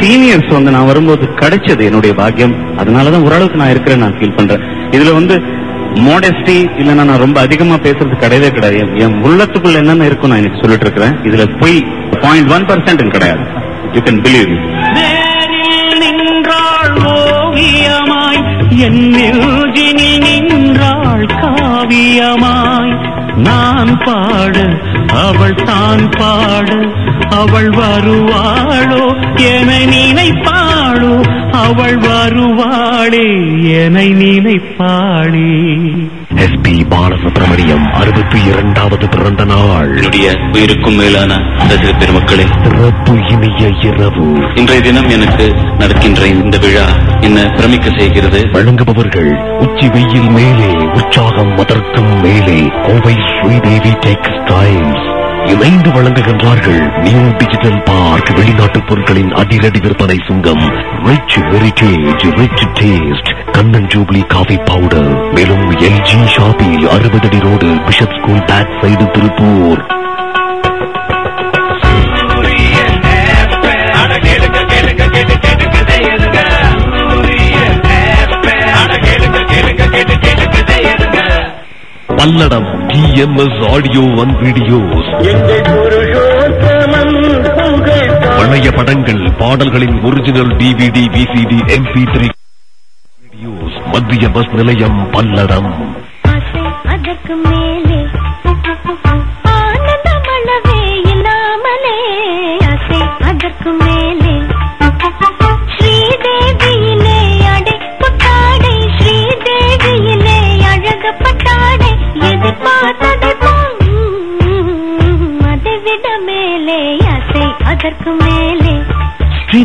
சீனியர்ஸ் வந்து நான் வரும்போது கிடைச்சது என்னுடைய பாக்கியம். அதனாலதான் ஓரளவுக்கு நான் இருக்கிறேன் நான் ஃபீல் பண்றேன். இதுல வந்து மோடஸ்டி இல்லைன்னா நான் ரொம்ப அதிகமா பேசுறது கிடையவே கிடையாது. என்- உள்ளத்துக்குள்ள என்னென்ன இருக்கும் நான் எனக்கு சொல்லிட்டு இருக்கிறேன். இதுல போய் பாயிண்ட் ஒன் பர்சன்ட் கிடையாது. யூ கேன் பிலீவ் நின்றாள் ஓவியமாய் என் நின்றாள் காவியமாய். நான் பாட அவள் தான் பாட. அவள் வருவாளோ என நினைப்பாளோ? அவள் வருவாளே என நினைப்பாளே. எஸ் பி பாலசுப்ரமணியம் அறுபத்தி இரண்டாவது பிறந்த நாள். என்னுடைய உயிருக்கும் மேலான ரசிக பெருமக்களே சிறப்பு இனிய இரவு. இன்றைய தினம் எனக்கு நடக்கின்ற இந்த விழா என்ன பிரமிக்க செய்கிறது? வழங்குபவர்கள் உச்சி வெயில் மேலே உற்சாகம் அதற்கும் மேலே கோவை ஸ்ரீதேவி டெக்ஸ்டைல்ஸ். இணைந்து வழங்குகின்றார்கள் நியூ டிஜிட்டல் பார்க் வெளிநாட்டு பொருட்களின் அதிரடி விற்பனை சுங்கம். Rich heritage rich taste Kannan jubilee coffee powder. மேலும் எல்ஜி ஷாப்பில் அறுபது அடி road Bishop school back side Tiruppur. Palladam. TMS audio one videos பழைய படங்கள் பாடல்களின் original DVD VCD MP three videos மத்திய பஸ் நிலையம் பல்லடம்.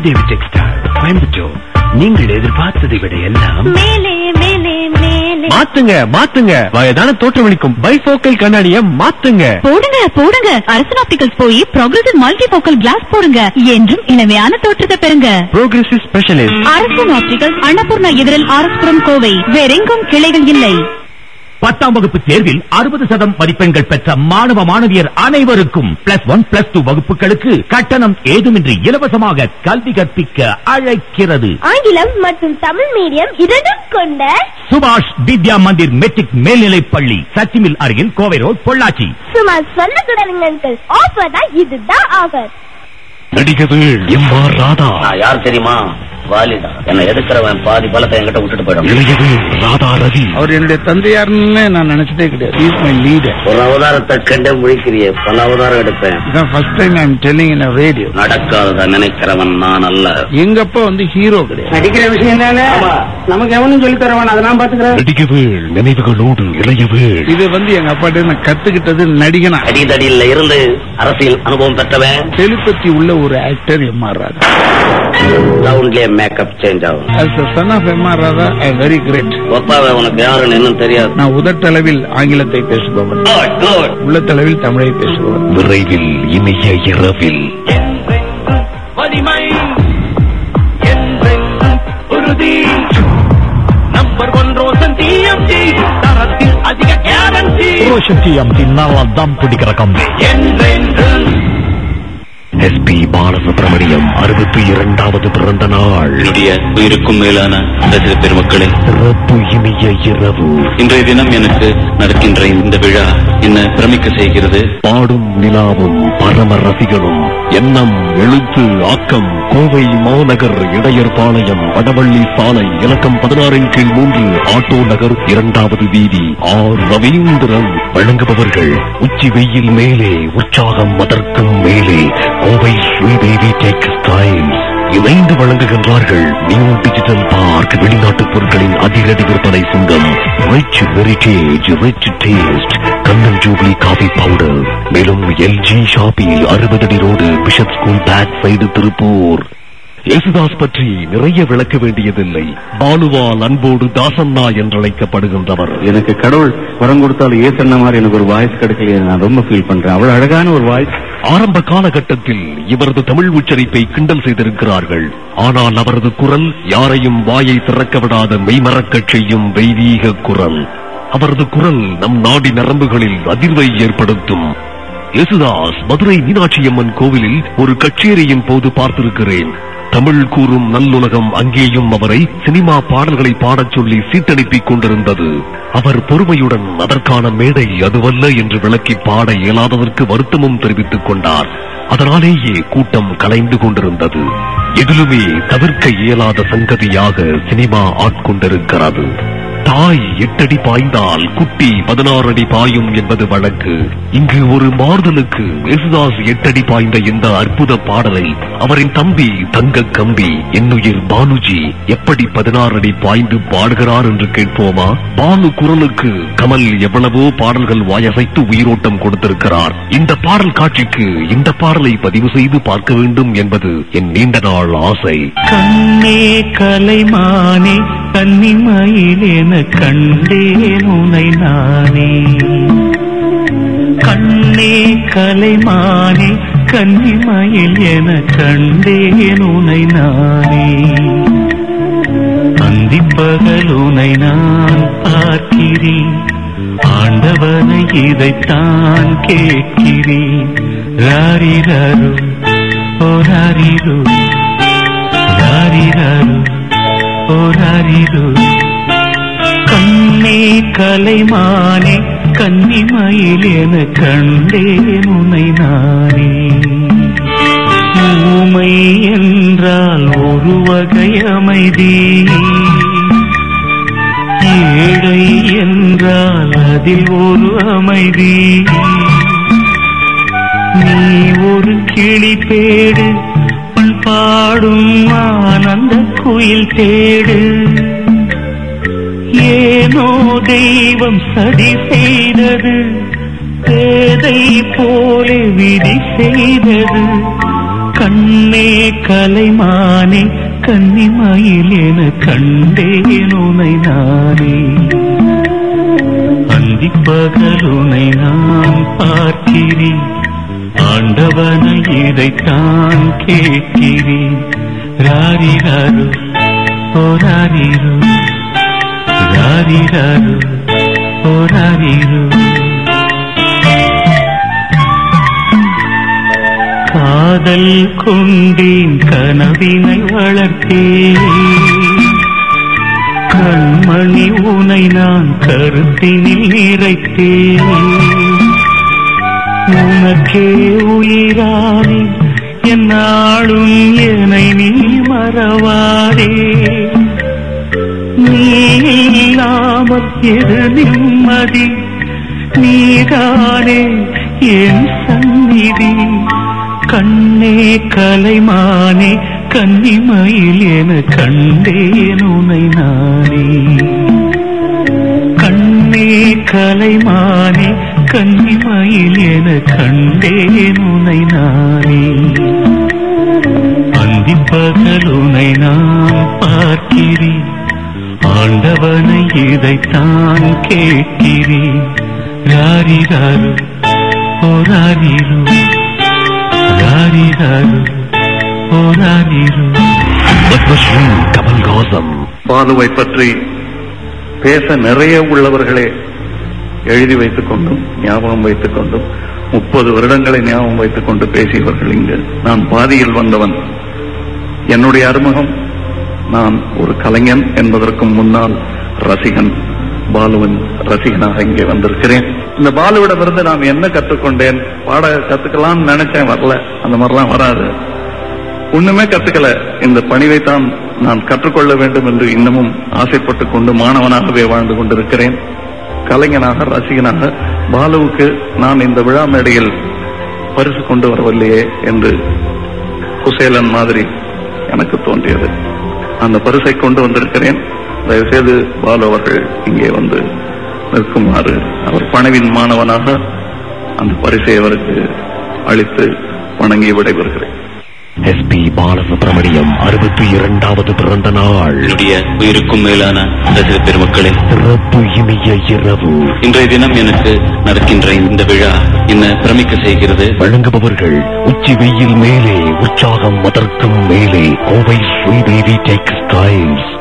ஸ்ரீதேவி டெக்ஸ்டைல் கோயம்புத்தூர் நீங்கள் எதிர்பார்த்ததை விட எல்லாம் மேலே மேலே மேலே. மாத்துங்க மாத்துங்க. வயதான தோற்றமளிக்கும் பைஃபோக்கல் கண்ணாடிய மாத்துங்க. போடுங்க போடுங்க. அரசன் ஆப்டிகல்ஸ் போய் ப்ரோக்ரசிவ் மல்டி போக்கல் கிளாஸ் போடுங்க. என்றும் இளமையான தோற்றத்தை பெறுங்க. Progressive specialist Arasan opticals Annapoorna எதிரில் ஆர்எஸ்புரம் கோவை. வேறெங்கும் கிளைகள் இல்லை. பத்தாம் வகுப்பு தேர்வில் அறுபது சதம் மதிப்பெண்கள் பெற்ற மாணவ மாணவியர் அனைவருக்கும் பிளஸ் ஒன் பிளஸ் டூ வகுப்புகளுக்கு கட்டணம் ஏதுமின்றி இலவசமாக கல்வி கற்பிக்க அழைக்கிறது. ஆங்கிலம் மற்றும் தமிழ் மீடியம் இரண்டும் கொண்ட சுபாஷ் வித்யா மந்திர் மெட்ரிக் மேல்நிலைப் பள்ளி சச்சிமில் அருகில் கோவை ரோட் பொள்ளாச்சி. சும்மா சொல்ல தொடருங்கள் ஆஃபர் தான் இதுதான் ஆஃபர் நடிகவேள் எம் ஆர் ராதா. நான் யார் தெரியுமா? வாலிடா என்னை எதுக்குறவன் பாதி பலத்தை என்கிட்ட விட்டுட்டு போயிடும்? இளையவேள் ராதா ரவி. அவர் என்னுடைய தந்தையார்னு நான் நினைச்சதே கிடையாது. இஸ் மை லீடர் ஒரு அவதாரத்தை கண்டே முழிக்கிறிய பல அவதாரம் எடுப்பேன் இதான் first time I am telling in radio நடக்காதத நினைக்கிறவன் நான் அல்ல. எங்க அப்பா வந்து ஹீரோ கிடையாது. நடிக்கிற விஷயம் தானே நமக்கு எவனும் சொல்லி தருவான் அதை நான் பாத்துக்கிறேன் நடிகவேள் நினைவுகளோடு இளையவேள். இது வந்து எங்க அப்பாட்ட நான் கத்துக்கிட்டது நடிகனா? அடிதடியில் இருந்து அரசியல் அனுபவம் பெற்றவன். டெலிபதி உள்ள ஒரு ஆக்டர் எம் ஆர் ராதா ரவுண்ட்லயே மேக்கப் சேஞ்ச் ஆகும். As a son of ஒப்பாவை உனக்கு யாருன்னு இன்னும் தெரியாது. நான் உதட்டளவில் ஆங்கிலத்தை பேசுபவன். உள்ளத்தளவில் தமிழை பேசுபவன். விரைவில் இனிய இரவில். வலிமை. என்றென்றும் உறுதி. நம்பர் ஒன் ரோசன் டிஎம்டி தரத்தில் அதிக கேரண்டி நல்லா தம் பிடிக்கிற கம்பி. என்றென்றும் எஸ்பி பாலசுப்ரமணியம் அறுபத்தி இரண்டாவது பிறந்த நாள். என்னுடைய உயிருக்கும் மேலான ரசிக பெருமக்களே சிறப்பு இனிய இரவு. இன்றைய தினம் எனக்கு நடக்கின்ற இந்த விழா என்ன பிரமிக்க செய்கிறது? பாடும் நிலாவும் பரம ரசிகனும் எண்ணம் எழுத்து ஆக்கம் கோவை மாநகர் இடையர்பாளையம் வடவள்ளி சாலை இலக்கம் பதினாறின் கீழ் மூன்று ஆட்டோ நகர் இரண்டாவது வீதி. ஆர் ரவீந்திரன் வழங்குபவர்கள் உச்சி வெயில் மேலே உற்சாகம் அதற்கும் மேலே கோவை ஸ்ரீதேவி டெக்ஸ்டைல்ஸ் இணைந்து வழங்குகின்றார்கள் நியூ டிஜிட்டல் பார்க் வெளிநாட்டு பொருட்களின் அதிரடி விற்பனை சங்கம். Rich heritage rich taste Kannan jubilee coffee powder மேலும் எல்ஜி ஷாப்பில் அறுபது அடி road Bishop school back side Tiruppur. Yesudas பற்றி நிறைய விளக்க வேண்டியதில்லை. பாலுவால் அன்போடு தாசண்ணா என்றழைக்கப்படுகின்றவர். எனக்கு கடவுள் வரம் கொடுத்தால் ஏசண்ணா மாதிரி எனக்கு ஒரு வாய்ஸ் கிடைக்கல நான் ரொம்ப ஃபீல் பண்றேன். அவ்வளவு அழகான ஒரு வாய்ஸ் ஆரம்ப காலகட்டத்தில் இவரது தமிழ் உச்சரிப்பை கிண்டல் செய்திருக்கிறார்கள். ஆனால் அவரது குரல் யாரையும் வாயை திறக்க விடாத மெய்மறக்கச் செய்யும் வைதீக குரல். அவரது குரல் நம் நாடி நரம்புகளில் அதிர்வை ஏற்படுத்தும். யேசுதாஸ் மதுரை மீனாட்சியம்மன் கோவிலில் ஒரு கச்சேரியின் போது பார்த்திருக்கிறேன். தமிழ் கூறும் நல்லுலகம் அங்கேயும் அவரை சினிமா பாடல்களை பாடச் சொல்லி சீட்டனுப்பிக் கொண்டிருந்தது. அவர் பொறுமையுடன் அதற்கான மேடை அதுவல்ல என்று விளக்கி பாட இயலாததற்கு வருத்தமும் தெரிவித்துக் கொண்டார். அதனாலேயே கூட்டம் கலைந்து கொண்டிருந்தது. எதிலுமே தவிர்க்க இயலாத சங்கதியாக சினிமா ஆட்கொண்டிருக்கிறது. தாய் எட்டடி பாய்ந்தால் குட்டி பதினாறு அடி பாயும் என்பது வழக்கு. இங்கு ஒரு மாறுதலுக்கு யேசுதாஸ் எட்டடி பாய்ந்த இந்த அற்புத பாடலை அவரின் தம்பி தங்க கம்பி என்னுயிர் பானுஜி எப்படி பதினாறு அடி பாய்ந்து பாடுகிறார் என்று கேட்போமா? பானு குரலுக்கு கமல் எவ்வளவோ பாடல்கள் வாயசைத்து உயிரோட்டம் கொடுத்திருக்கிறார். இந்த பாடல் காட்சிக்கு இந்த பாடலை பதிவு செய்து பார்க்க வேண்டும் என்பது என் நீண்ட நாள் ஆசை. கண்ணே கலைமானே கன்னிமயில் கண்டேன் உனை நானே. கண்ணே கலைமானே கன்னிமயில் என கண்டேன் உனை நானே. அந்திப்பகல் உனை நான் பார்க்கிறேன் ஆண்டவனை இதைத்தான் கேட்கிறேன். ராரிரரு ஓ ராரிரு ராரிரரு ஓ ராரிரு கலைமானே கலைமானே கன்னிமயில் என கண்டேன் உன்னை நானே. ஊமை என்றால் ஒரு வகை அமைதி. ஏழை என்றால் அதில் ஒரு அமைதி. நீ ஒரு கிளி பேடு பாடும் ஆனந்த குயில் தேடு. ஏனோ தெய்வம் சதி செய்தது பேதை போலே விதி செய்தது. கண்ணே கலைமானே கன்னிமயில் என கண்டேனுனை நானே. அந்திப் பகலுனை நான் பார்க்கிறேன் ஆண்டவனை இதைத்தான் கேட்கிறேன். ராரிராரு ஓராரிரு ராரிராரு ஓராரிரு காதல் கொண்டேன் கனவினை வளர்த்தே. கண்மணி உனை நான் கருத்தினில் நிறைத்தே. உனக்கே உயிரானே என்னாலும் என்னை நீ மறவாரே நீ இல்லாமல் எது நிம்மதி. நீதானே என் சந்நிதி. கண்ணே கலைமானே கன்னிமயில் என கண்டேன் உனை நானே. கண்ணே கலைமானே கன்னிமயில் என கண்டேன் உனை நானே. அந்திப்பகலுனை நான் பார்க்கிறேன். ஆண்டவனை இதைத்தான் கேட்கிறேன். ராரிராரு ஓராரிரு ராரிராரு ஓராரிரு பத்மஸ்ரீ கமல்ஹாசன் பாலுவை பற்றி பேச நிறைய உள்ளவர்களே எழுதி வைத்துக் கொண்டும் ஞாபகம் வைத்துக் கொண்டும் முப்பது வருடங்களை ஞாபகம் வைத்துக் கொண்டு பேசியவர்கள் இங்கு. நான் பாதியில் வந்தவன். என்னுடைய அறிமுகம் நான் ஒரு கலைஞன் என்பதற்கும் முன்னால் ரசிகன் பாலுவின் ரசிகனாக இங்கே வந்திருக்கிறேன். இந்த பாலுவிடமிருந்து நான் என்ன கற்றுக்கொண்டேன்? பாட கத்துக்கலாம்னு நினைச்சேன் வரல. அந்த மாதிரிலாம் வராது. ஒண்ணுமே கத்துக்கல இந்த பணிவைத்தான் நான் கற்றுக்கொள்ள வேண்டும் என்று இன்னமும் ஆசைப்பட்டு கொண்டு மாணவனாகவே வாழ்ந்து கொண்டிருக்கிறேன். கலைஞனாக ரசிகனாக பாலுவுக்கு நான் இந்த விழா மேடையில் பரிசு கொண்டு வரவில்லையே என்று குசேலன் மாதிரி எனக்கு தோன்றியது. அந்த பரிசை கொண்டு வந்திருக்கிறேன். தயவுசெய்து பாலு அவர்கள் இங்கே வந்து நிற்குமாறு அவர் பணவின் மாணவனாக அந்த பரிசை அவருக்கு அளித்து வணங்கி விடைபெறுகிறேன். எஸ் பி பாலசுப்ரமணியம் அறுபத்தி இரண்டாவது பிறந்த நாள் உயிருக்கும் மேலான ரசிக பெருமக்களே சிறப்பு இனிய இரவு. இன்றைய தினம் எனக்கு நடக்கின்ற இந்த விழா என்ன பிரமிக்க செய்கிறது? வழங்குபவர்கள் உச்சி வெயில் மேலே உற்சாகம் அதற்கும் மேலே கோவை ஸ்ரீதேவி டெக்ஸ்டைல்ஸ்.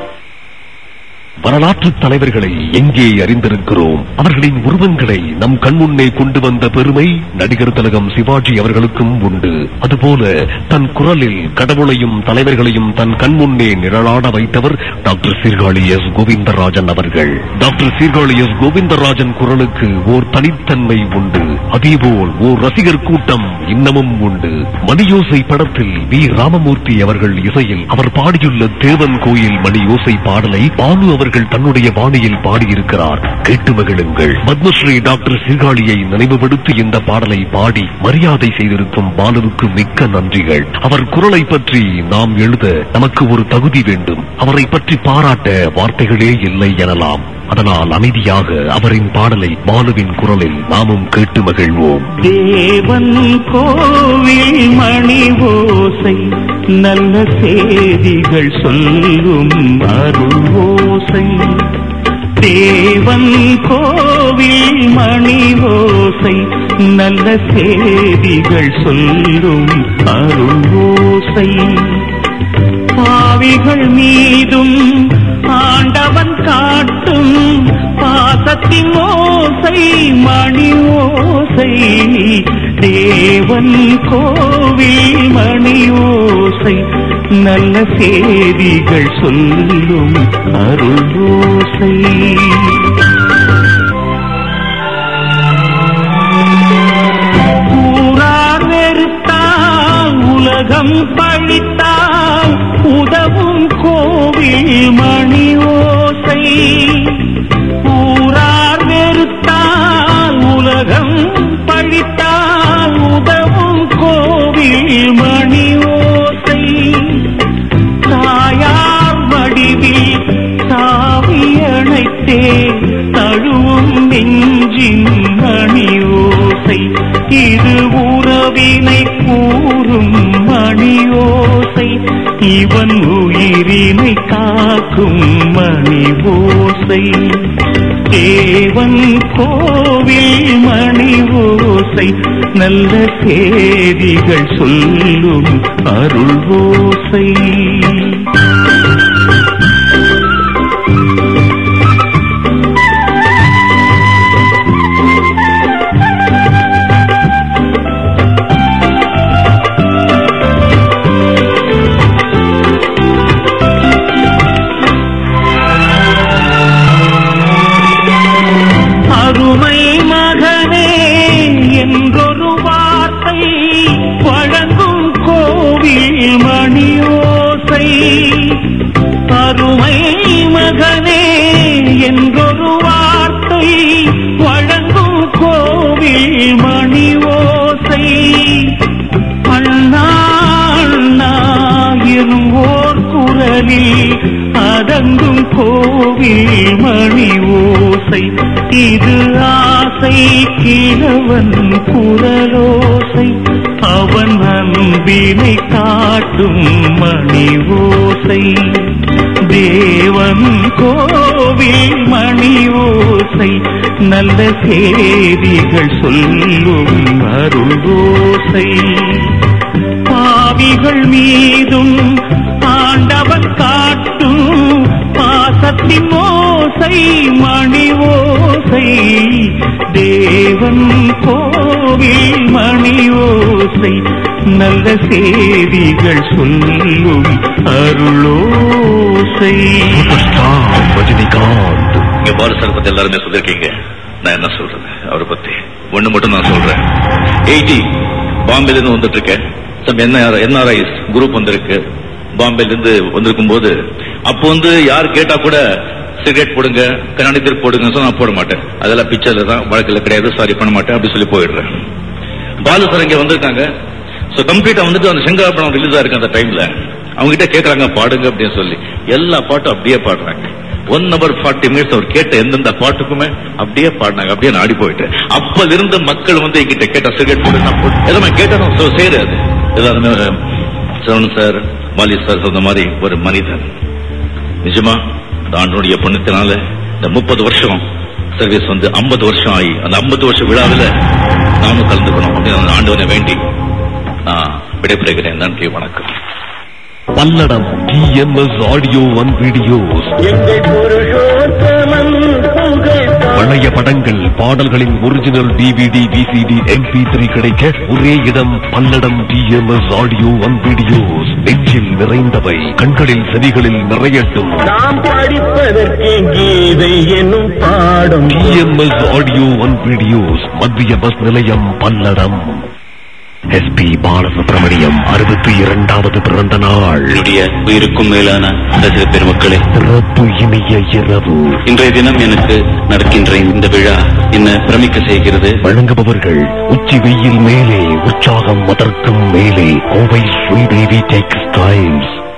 வரலாற்று தலைவர்களை எங்கே அறிந்திருக்கிறோம்? அவர்களின் உருவங்களை நம் கண்முன்னே கொண்டு வந்த பெருமை நடிகர் திலகம் சிவாஜி அவர்களுக்கும் உண்டு. அதுபோல தன் குரலில் கடவுளையும் தலைவர்களையும் தன் கண்முன்னே நிழலாட வைத்தவர் டாக்டர் சீர்காழி எஸ். கோவிந்தராஜன் அவர்கள். Doctor Sirkazhi S. கோவிந்தராஜன் குரலுக்கு ஓர் தனித்தன்மை உண்டு. அதேபோல் ஓர் ரசிகர் கூட்டம் இன்னமும் உண்டு. மணியோசை படத்தில் வி. ராமமூர்த்தி அவர்கள் இசையில் அவர் பாடியுள்ள தேவன் கோயில் மணியோசை பாடலை பானு அவர் அவர்கள் தன்னுடைய பாணியில் பாடியிருக்கிறார். கேட்டு மகிழுங்கள். பத்மஸ்ரீ டாக்டர் சீர்காழியை நினைவுபடுத்தி இந்த பாடலை பாடி மரியாதை செய்திருக்கும் பாலுவுக்கு மிக்க நன்றிகள். அவர் குரலை பற்றி நாம் எழுத நமக்கு ஒரு தகுதி வேண்டும். அவரை பற்றி பாராட்ட வார்த்தைகளே இல்லை எனலாம். அதனால் அமைதியாக அவரின் பாடலை பாலுவின் குரலில் நாமும் கேட்டு மகிழ்வோம். தேவன் கோவில் மணி ஓசை நல்ல செய்திகள் சொல்லும் அருவோசை தேவன் கோவில் மணி ஓசை நல்ல செய்திகள் சொல்லும் அருவோசை பாவிகள் மீதும் ஆண்டவன் காட்டும் பாசத்தின் ஓசை மணி ஓசை தேவன் கோவில் மணி ஓசை நல்ல செய்திகள் சொல்லும் அருள் ஓசை காக்கும் மணி ஓசை தேவன் கோவில் மணி ஓசை நல்ல சேதிகள் சொல்லும் அருள் ஓசை கோவில் மணி ஓசை. இது ஆசை கிழவன் குரலோசை. அவன் அன்பினை காட்டும் மணி ஓசை. தேவன் கோவில் மணி ஓசை. நல்ல சேதிகள் சொல்லும் அருள் ஓசை. பாவிகள் மீதும் ஆண்டவன் காட்டும் பாசத்தின் ஓசை மணி ஓசை தேவன் கோவில் மணி ஓசை நல்ல செய்திகள் சொல்லும் அருளோசை. ரஜினிகாந்த் இங்க பாலசர் பத்தி எல்லாருமே சொல்லிருக்கீங்க. நான் என்ன சொல்றேன் அவரை பத்தி. ஒண்ணு மட்டும் நான் சொல்றேன். எயிட்டி பாம்பேல இருந்து வந்துட்டு இருக்கேன். சம் என்ஆர்ஐஸ் குரூப் வந்திருக்கு. பாம்பேல இருந்து வந்திருக்கும் போது அப்போ வந்து யார் கேட்டா கூட சிகரெட் போடுங்க கண்ணாடி திருப்பி போடுங்க சொன்னா நான் போட மாட்டேன். அதெல்லாம் பிக்சர்ல தான் வழக்கில் கிடையாது சாரி பண்ண மாட்டேன் அப்படி சொல்லி போயிடுறேன். பாலு சார் இங்க வந்திருக்காங்க. சோ கம்ப்ளீட்டா வந்துட்டு அந்த செங்கா படம் ரிலீஸ் இருக்கு அந்த டைம்ல அவங்க கிட்ட கேக்குறாங்க பாடுங்க அப்படின்னு சொல்லி. எல்லா பாட்டும் அப்படியே பாடுறாங்க. ஒன் ஹவர் ஃபார்ட்டி மினிட்ஸ் அவர் கேட்ட எந்தெந்த பாட்டுக்குமே அப்படியே பாடினாங்க அப்படியே நான் ஆடி போயிட்டு. அப்பல இருந்த மக்கள் வந்து என்கிட்ட கேட்ட சிகரெட் போட்டு போட்டு எல்லாமே கேட்டதும் so எல்லாருமே சரவணன் சார் மாலி சார் சொன்ன மாதிரி ஒரு மனிதன். நிஜமா? அந்த ஆண்டனுடைய புண்ணியத்தினால இந்த முப்பது வருஷம் சர்வீஸ் வந்து 50 வருஷம் ஆகி அந்த 50 வருஷம் விழாவில் நாமும் கலந்துக்கணும் அப்படின்னு அந்த ஆண்டவனை வேண்டி நான் விடைபெறுகிறேன். நன்றி வணக்கம். Palladam TMS audio one videos பழைய படங்கள் பாடல்களின் original DVD VCD MP three கிடைக்க ஒரே இடம் Palladam TMS audio one videos நெஞ்சில் நிறைந்தவை கண்களில் செவிகளில் நிறையட்டும். நாம் படிப்பதற்கு கீதை என்னும் பாடம். டிஎம்எஸ் ஆடியோ ஒன் வீடியோஸ் மத்திய பஸ் நிலையம் பல்லடம். எஸ்பி பாலசுப்ரமணியம் அறுபத்தி இரண்டாவது பிறந்த நாள் என்னுடைய உயிருக்கும் மேலான ரசிக பெருமக்களே சிறப்பு இனிய இரவு. இன்றைய தினம் எனக்கு நடக்கின்ற இந்த விழா என்ன பிரமிக்க செய்கிறது? வழங்குபவர்கள் உச்சி வெயில் மேலே உற்சாகம் அதற்கும் மேலே கோவை ஸ்ரீதேவி டெக்ஸ்டைல்ஸ்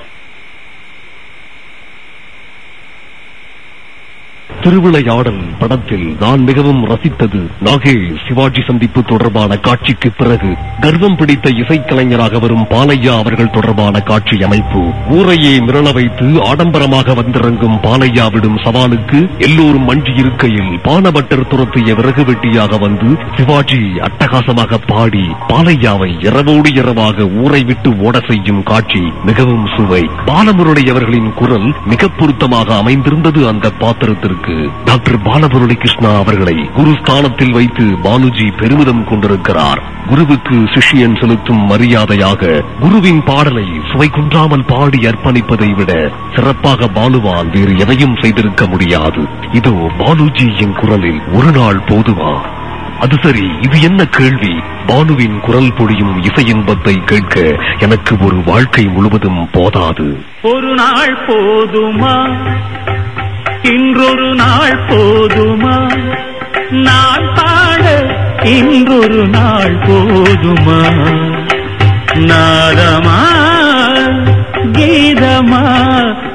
திருவிளையாடல் படத்தில் நான் மிகவும் ரசித்தது நாகே சிவாஜி சந்திப்பு தொடர்பான காட்சிக்கு பிறகு கர்வம் பிடித்த இசைக்கலைஞராக வரும் பாலையா அவர்கள் தொடர்பான காட்சி அமைப்பு. ஊரையே மிரள வைத்து ஆடம்பரமாக வந்திறங்கும் பாலையா விடும் சவாலுக்கு எல்லோரும் மஞ்சி இருக்கையில் பானபட்டர் துரத்திய விறகு வெட்டியாக வந்து சிவாஜி அட்டகாசமாக பாடி பாலையாவை இரவோடு இரவாக ஊரை விட்டு ஓட செய்யும் காட்சி மிகவும் சுவை. பாலமுருடையவர்களின் அவர்களின் குரல் மிக பொருத்தமாக அமைந்திருந்தது அந்த பாத்திரத்திற்கு. டாக்டர் பாலமுரளி கிருஷ்ணா அவர்களை குரு ஸ்தானத்தில் வைத்து பானுஜி பெருமிதம் கொண்டிருக்கிறார். குருவுக்கு சிஷியன் செலுத்தும் மரியாதையாக குருவின் பாடலை சுவை குன்றாமல் பாடி அர்ப்பணிப்பதை விட சிறப்பாக பாலுவால் வேறு எதையும் செய்திருக்க முடியாது. இதோ பாலுஜியின் குரலில் ஒரு நாள் போதுமா? அது சரி இது என்ன கேள்வி? பானுவின் குரல் பொழியும் இசை இன்பத்தை கேட்க எனக்கு ஒரு வாழ்க்கை முழுவதும் போதாது. ஒரு நாள் போதுமா? இன்றொரு நாள் போதுமா? நான் பாட இன்றொரு நாள் போதுமா? நாதமா கீதமா?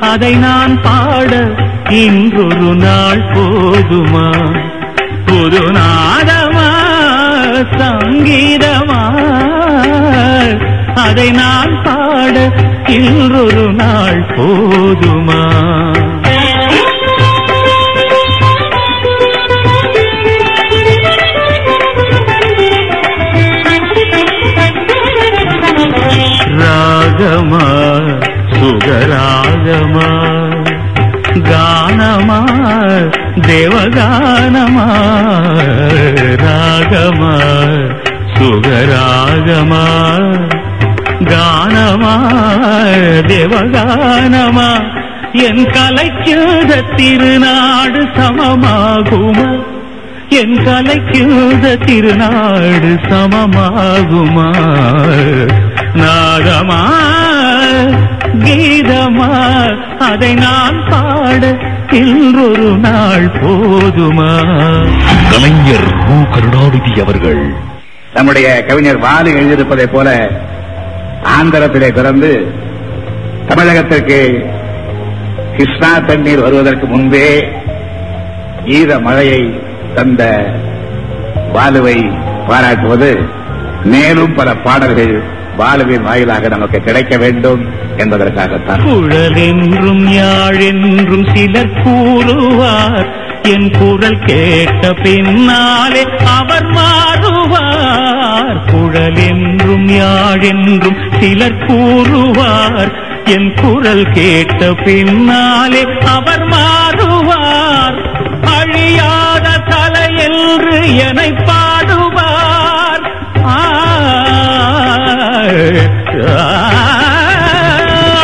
அதை நான் பாட இன்றொரு நாள் போதுமா? புது நாதமா சங்கீதமா? அதை நான் பாட இன்றொரு நாள் போதுமா? ராகமா கானமா தேவகானமா ராகமா சுகராகமா கானமா தேவகானமா என் கலைக்குத திருநாடு சமமாகுமா என் கலைக்குத திருநாடு சமமாகுமா நாகமா கீதமா அதை நான் பாட இன்றொரு நாள் போதுமா? கலைஞர் மு. கருணாநிதி அவர்கள். நம்முடைய கவிஞர் வாலி எழுதியிருப்பதைப் போல ஆந்திரத்திலே பிறந்து தமிழகத்திற்கு கிருஷ்ணா தண்ணீர் வருவதற்கு முன்பே ஈர மழையை தந்த பாலுவை பாராட்டுவது மேலும் பல பாடல்கள் பாலுவின் வாயிலாக நமக்கு கிடைக்க வேண்டும் என்பதற்காகத்தான். குழல் என்றும் யாழ் என்றும் சிலர் கூறுவார் என் குரல் கேட்ட பின்னாலே அவர் மாறுவார். குழல் என்றும் யாழ் என்றும் சிலர் கூறுவார் என் குரல் கேட்ட பின்னாலே அவர் மாறுவார். அழியாத தலை என்று என்னை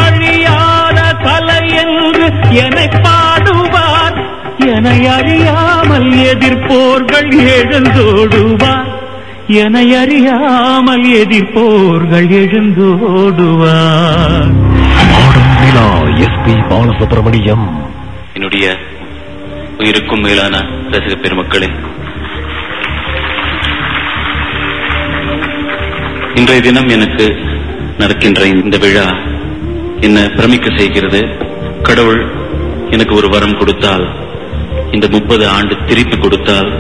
அழியாத கலை என்று என்னை பாடுவார். என்னை அறியாமல் எதிர்ப்போர்கள் எழுந்தோடுவார். என்னை அறியாமல் எதிர்ப்போர்கள் எழுந்தோடுவார். S P Balasubrahmanyam. என்னுடைய உயிருக்கும் மேலான ரசிக பெருமக்களே இன்றைய தினம் எனக்கு நடக்கின்ற இந்த விழா என்ன பிரமிக்க செய்கிறது. கடவுள் எனக்கு ஒரு வரம் கொடுத்தால் இந்த முப்பது ஆண்டு திருப்பி கொடுத்தால்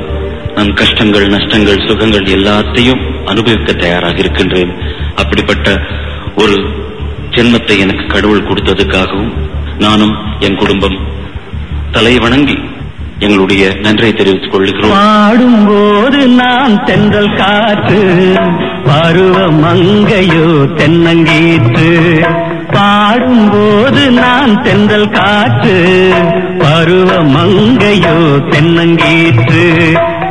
நான் கஷ்டங்கள் நஷ்டங்கள் சுகங்கள் எல்லாத்தையும் அனுபவிக்க தயாராக இருக்கின்றேன். அப்படிப்பட்ட ஒரு ஜென்மத்தை எனக்கு கடவுள் கொடுத்ததுக்காகவும் நானும் என் குடும்பம் தலை வணங்கி எங்களுடைய நன்றியை தெரிவித்துக் கொள்கிறோம் பாடும்போது நான் தென்றல் காற்று பருவ மங்கையோ தென்னங்கீற்று. பாடும்போது நான் தென்றல் காற்று பருவ மங்கையோ தென்னங்கீற்று.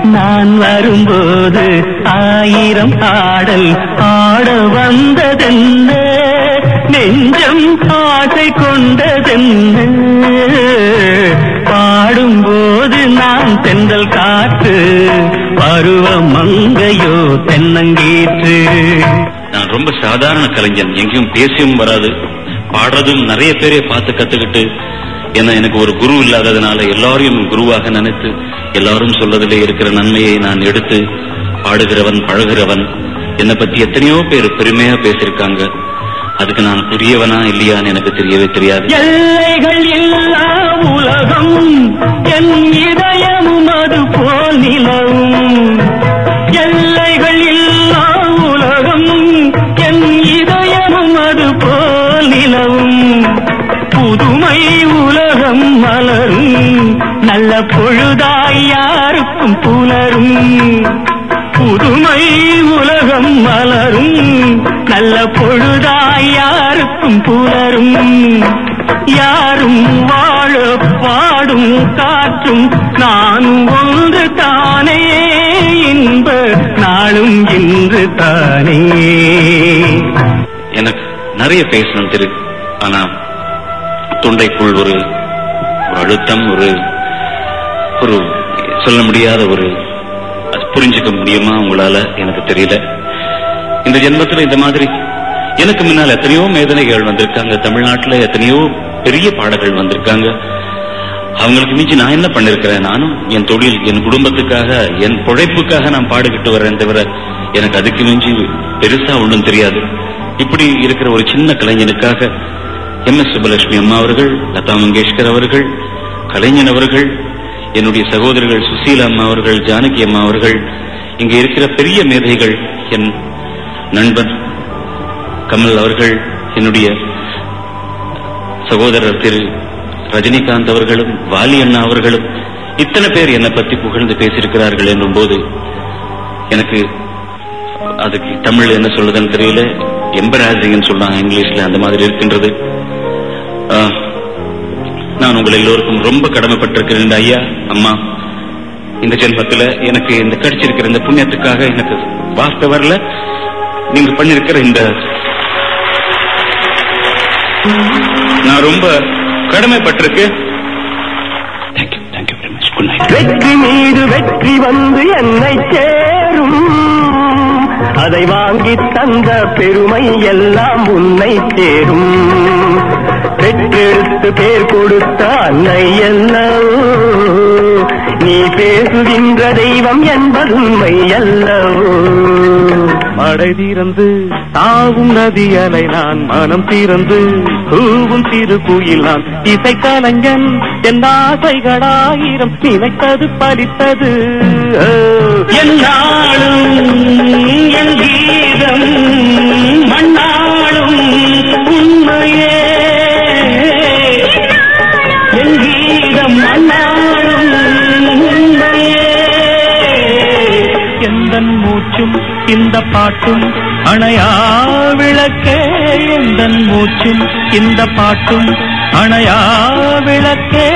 நான் வரும்போது ஆயிரம் பாடல் ஆட வந்ததென்ன? நெஞ்சம் ஆசை கொண்டதென்ன? தென்னங்கீற்று. நான் ரொம்ப சாதாரண கலைஞன். எங்கேயும் பேசியும் வராது. பாடுறதும் நிறைய பேரை பார்த்து கத்துக்கிட்டு ஏன்னா எனக்கு ஒரு குரு இல்லாததுனால எல்லாரையும் குருவாக நினைத்து எல்லாரும் சொல்லதிலே இருக்கிற நன்மையை நான் எடுத்து பாடுகிறவன் பழகிறவன் என்னை பத்தி எத்தனையோ பேர் பெருமையா பேசியிருக்காங்க. அதுக்கு நான் புரியவனா இல்லையான்னு எனக்கு தெரியவே தெரியாது. எல்லைகள் இல்லா உலகம் என் இதயமும் அது போல் நிலவும் புதுமை உலகம் மலரும். நல்ல பொழுதாய் யாருக்கும் புலரும் புதுமை உலகம் மலரும். நல்ல பொழுதாய் யாருக்கும் புலரும் யாரும் வாழ பாடும் காற்றும் நானும் ஒன்று தானே இன்ப நாளும் இன்று தானே. எனக்கு நிறைய பேசணும் திரு. ஆனா தொண்டைக்குள் ஒரு ஒரு அழுத்தம் ஒரு ஒரு சொல்ல முடியாத ஒரு புரிஞ்சுக்க முடியுமா உங்களால? எனக்கு தெரியல. இந்த ஜென்மத்தில் இந்த மாதிரி எனக்கு முன்னால் எத்தனையோ மேதனைகள் வந்திருக்காங்க. தமிழ்நாட்டில் எத்தனையோ பெரிய பாடல்கள் வந்திருக்காங்க. அவங்களுக்கு மிஞ்சி நான் என்ன பண்ணிருக்கிறேன்? நானும் என் தொழில் என் குடும்பத்துக்காக என் பிழைப்புக்காக நான் பாடுகிட்டு வரேன் தவிர எனக்கு அதுக்கு மிஞ்சி பெருசா ஒன்றும் தெரியாது. இப்படி இருக்கிற ஒரு சின்ன கலைஞனுக்காக எம் எஸ் சுப்பலட்சுமி அம்மா அவர்கள் லதா மங்கேஷ்கர் அவர்கள் கலைஞன் அவர்கள் என்னுடைய சகோதரர்கள் சுசீலா அம்மா அவர்கள் ஜானகி அம்மா அவர்கள் இங்கு இருக்கிற பெரிய மேதைகள் என் நண்பன் கமல் அவர்கள் என்னுடைய சகோதரர் திரு ரஜினிகாந்த் அவர்களும் வாலி அண்ணா அவர்களும் இத்தனை பேர் என்னை பத்தி புகழ்ந்து பேசியிருக்கிறார்கள் என்னும் போது எனக்கு அதுக்கு தமிழ் என்ன சொல்லுதுன்னு தெரியல எம்பராசிங்னு சொல்றாங்க இங்கிலீஷ்ல அந்த மாதிரி இருக்கின்றது. நான் உங்கள் எல்லோருக்கும் ரொம்ப கடமைப்பட்டிருக்கிறேன் ஐயா. அம்மா இந்த ஜென்மத்துல எனக்கு இந்த கிடைச்சிருக்கிற இந்த புண்ணியத்துக்காக எனக்கு வார்த்தை வரல. நீங்க பண்ணிருக்கிற இந்த நான் ரொம்ப கடமைப்பட்டிருக்கேன். வெற்றி மீது வெற்றி வந்து என்னை சேரும். அதை வாங்கி தந்த பெருமை எல்லாம் உன்னை சேரும் பெற்றெடுத்து பேர் கொடுத்த அன்னை அல்லவோ நீ பேசுகின்ற தெய்வம் என்பது உண்மை அல்லவோ. மடை தீரந்து தாவும் நதி அலை நான் மனம் தீரந்து பூவும் திரு குயில் நான் இசை கலைஞன். என் ஆசைகளாயிரம் நினைத்தது பலித்தது. என்ன இதன் மூச்சும் இந்த பாட்டும் அணையா விளக்கே.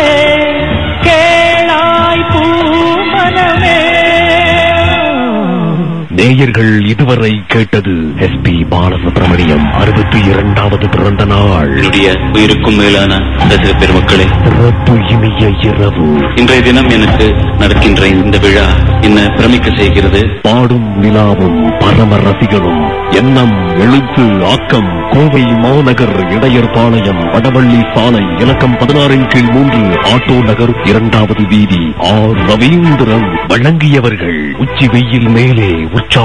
நேயர்கள் இதுவரை கேட்டது எஸ் பி பாலசுப்ரமணியம். அறுபத்தி இரண்டாவது பிறந்த நாள். என்னுடைய உயிருக்கும் மேலான ரசிக பெருமக்களே சிறப்பு இனிய இரவு. இன்றைய தினம் எனக்கு நடக்கின்ற இந்த விழா என்ன பிரமிக்க செய்கிறது? பாடும் நிலாவும் பரம ரசிகனும் எண்ணம் எழுத்து ஆக்கம் கோவை மாநகர் இடையர்பாளையம் வடவள்ளி சாலை இலக்கம் பதினாறின் கீழ் மூன்று ஆட்டோ நகர் இரண்டாவது வீதி. ஆர். ரவீந்திரன் வழங்கியவர்கள். உச்சி வெயில் மேலே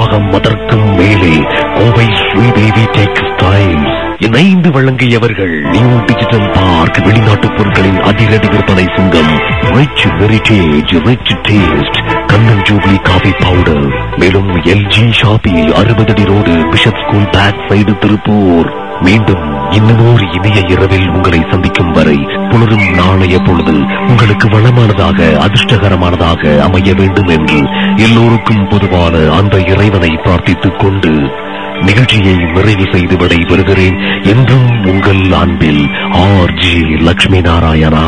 உற்சாகம் அதற்கும் மேலே கோவை ஸ்ரீதேவி டேக் டெக்ஸ்டைல்ஸ் இணைந்து வழங்கியவர்கள் நியூ டிஜிட்டல் பார்க் வெளிநாட்டு பொருட்களின் அதிரடி விற்பனை சங்கம் rich heritage rich taste Kannan jubilee coffee powder மேலும் எல்ஜி ஷாப்பி அறுபது அடி road bishop school back side Tiruppur. மீண்டும் இன்னமோர் இனிய இரவில் உங்களை சந்திக்கும் வரை புலரும் நாளைய பொழுது உங்களுக்கு வளமானதாக அதிர்ஷ்டகரமானதாக அமைய வேண்டும் என்று எல்லோருக்கும் பொதுவான அந்த இறைவனை பிரார்த்தித்துக் கொண்டு நிகழ்ச்சியை நிறைவு செய்து விடைபெறுகிறேன். என்றும் உங்கள் அன்பில் ஆர் ஜி லட்சுமி நாராயணா.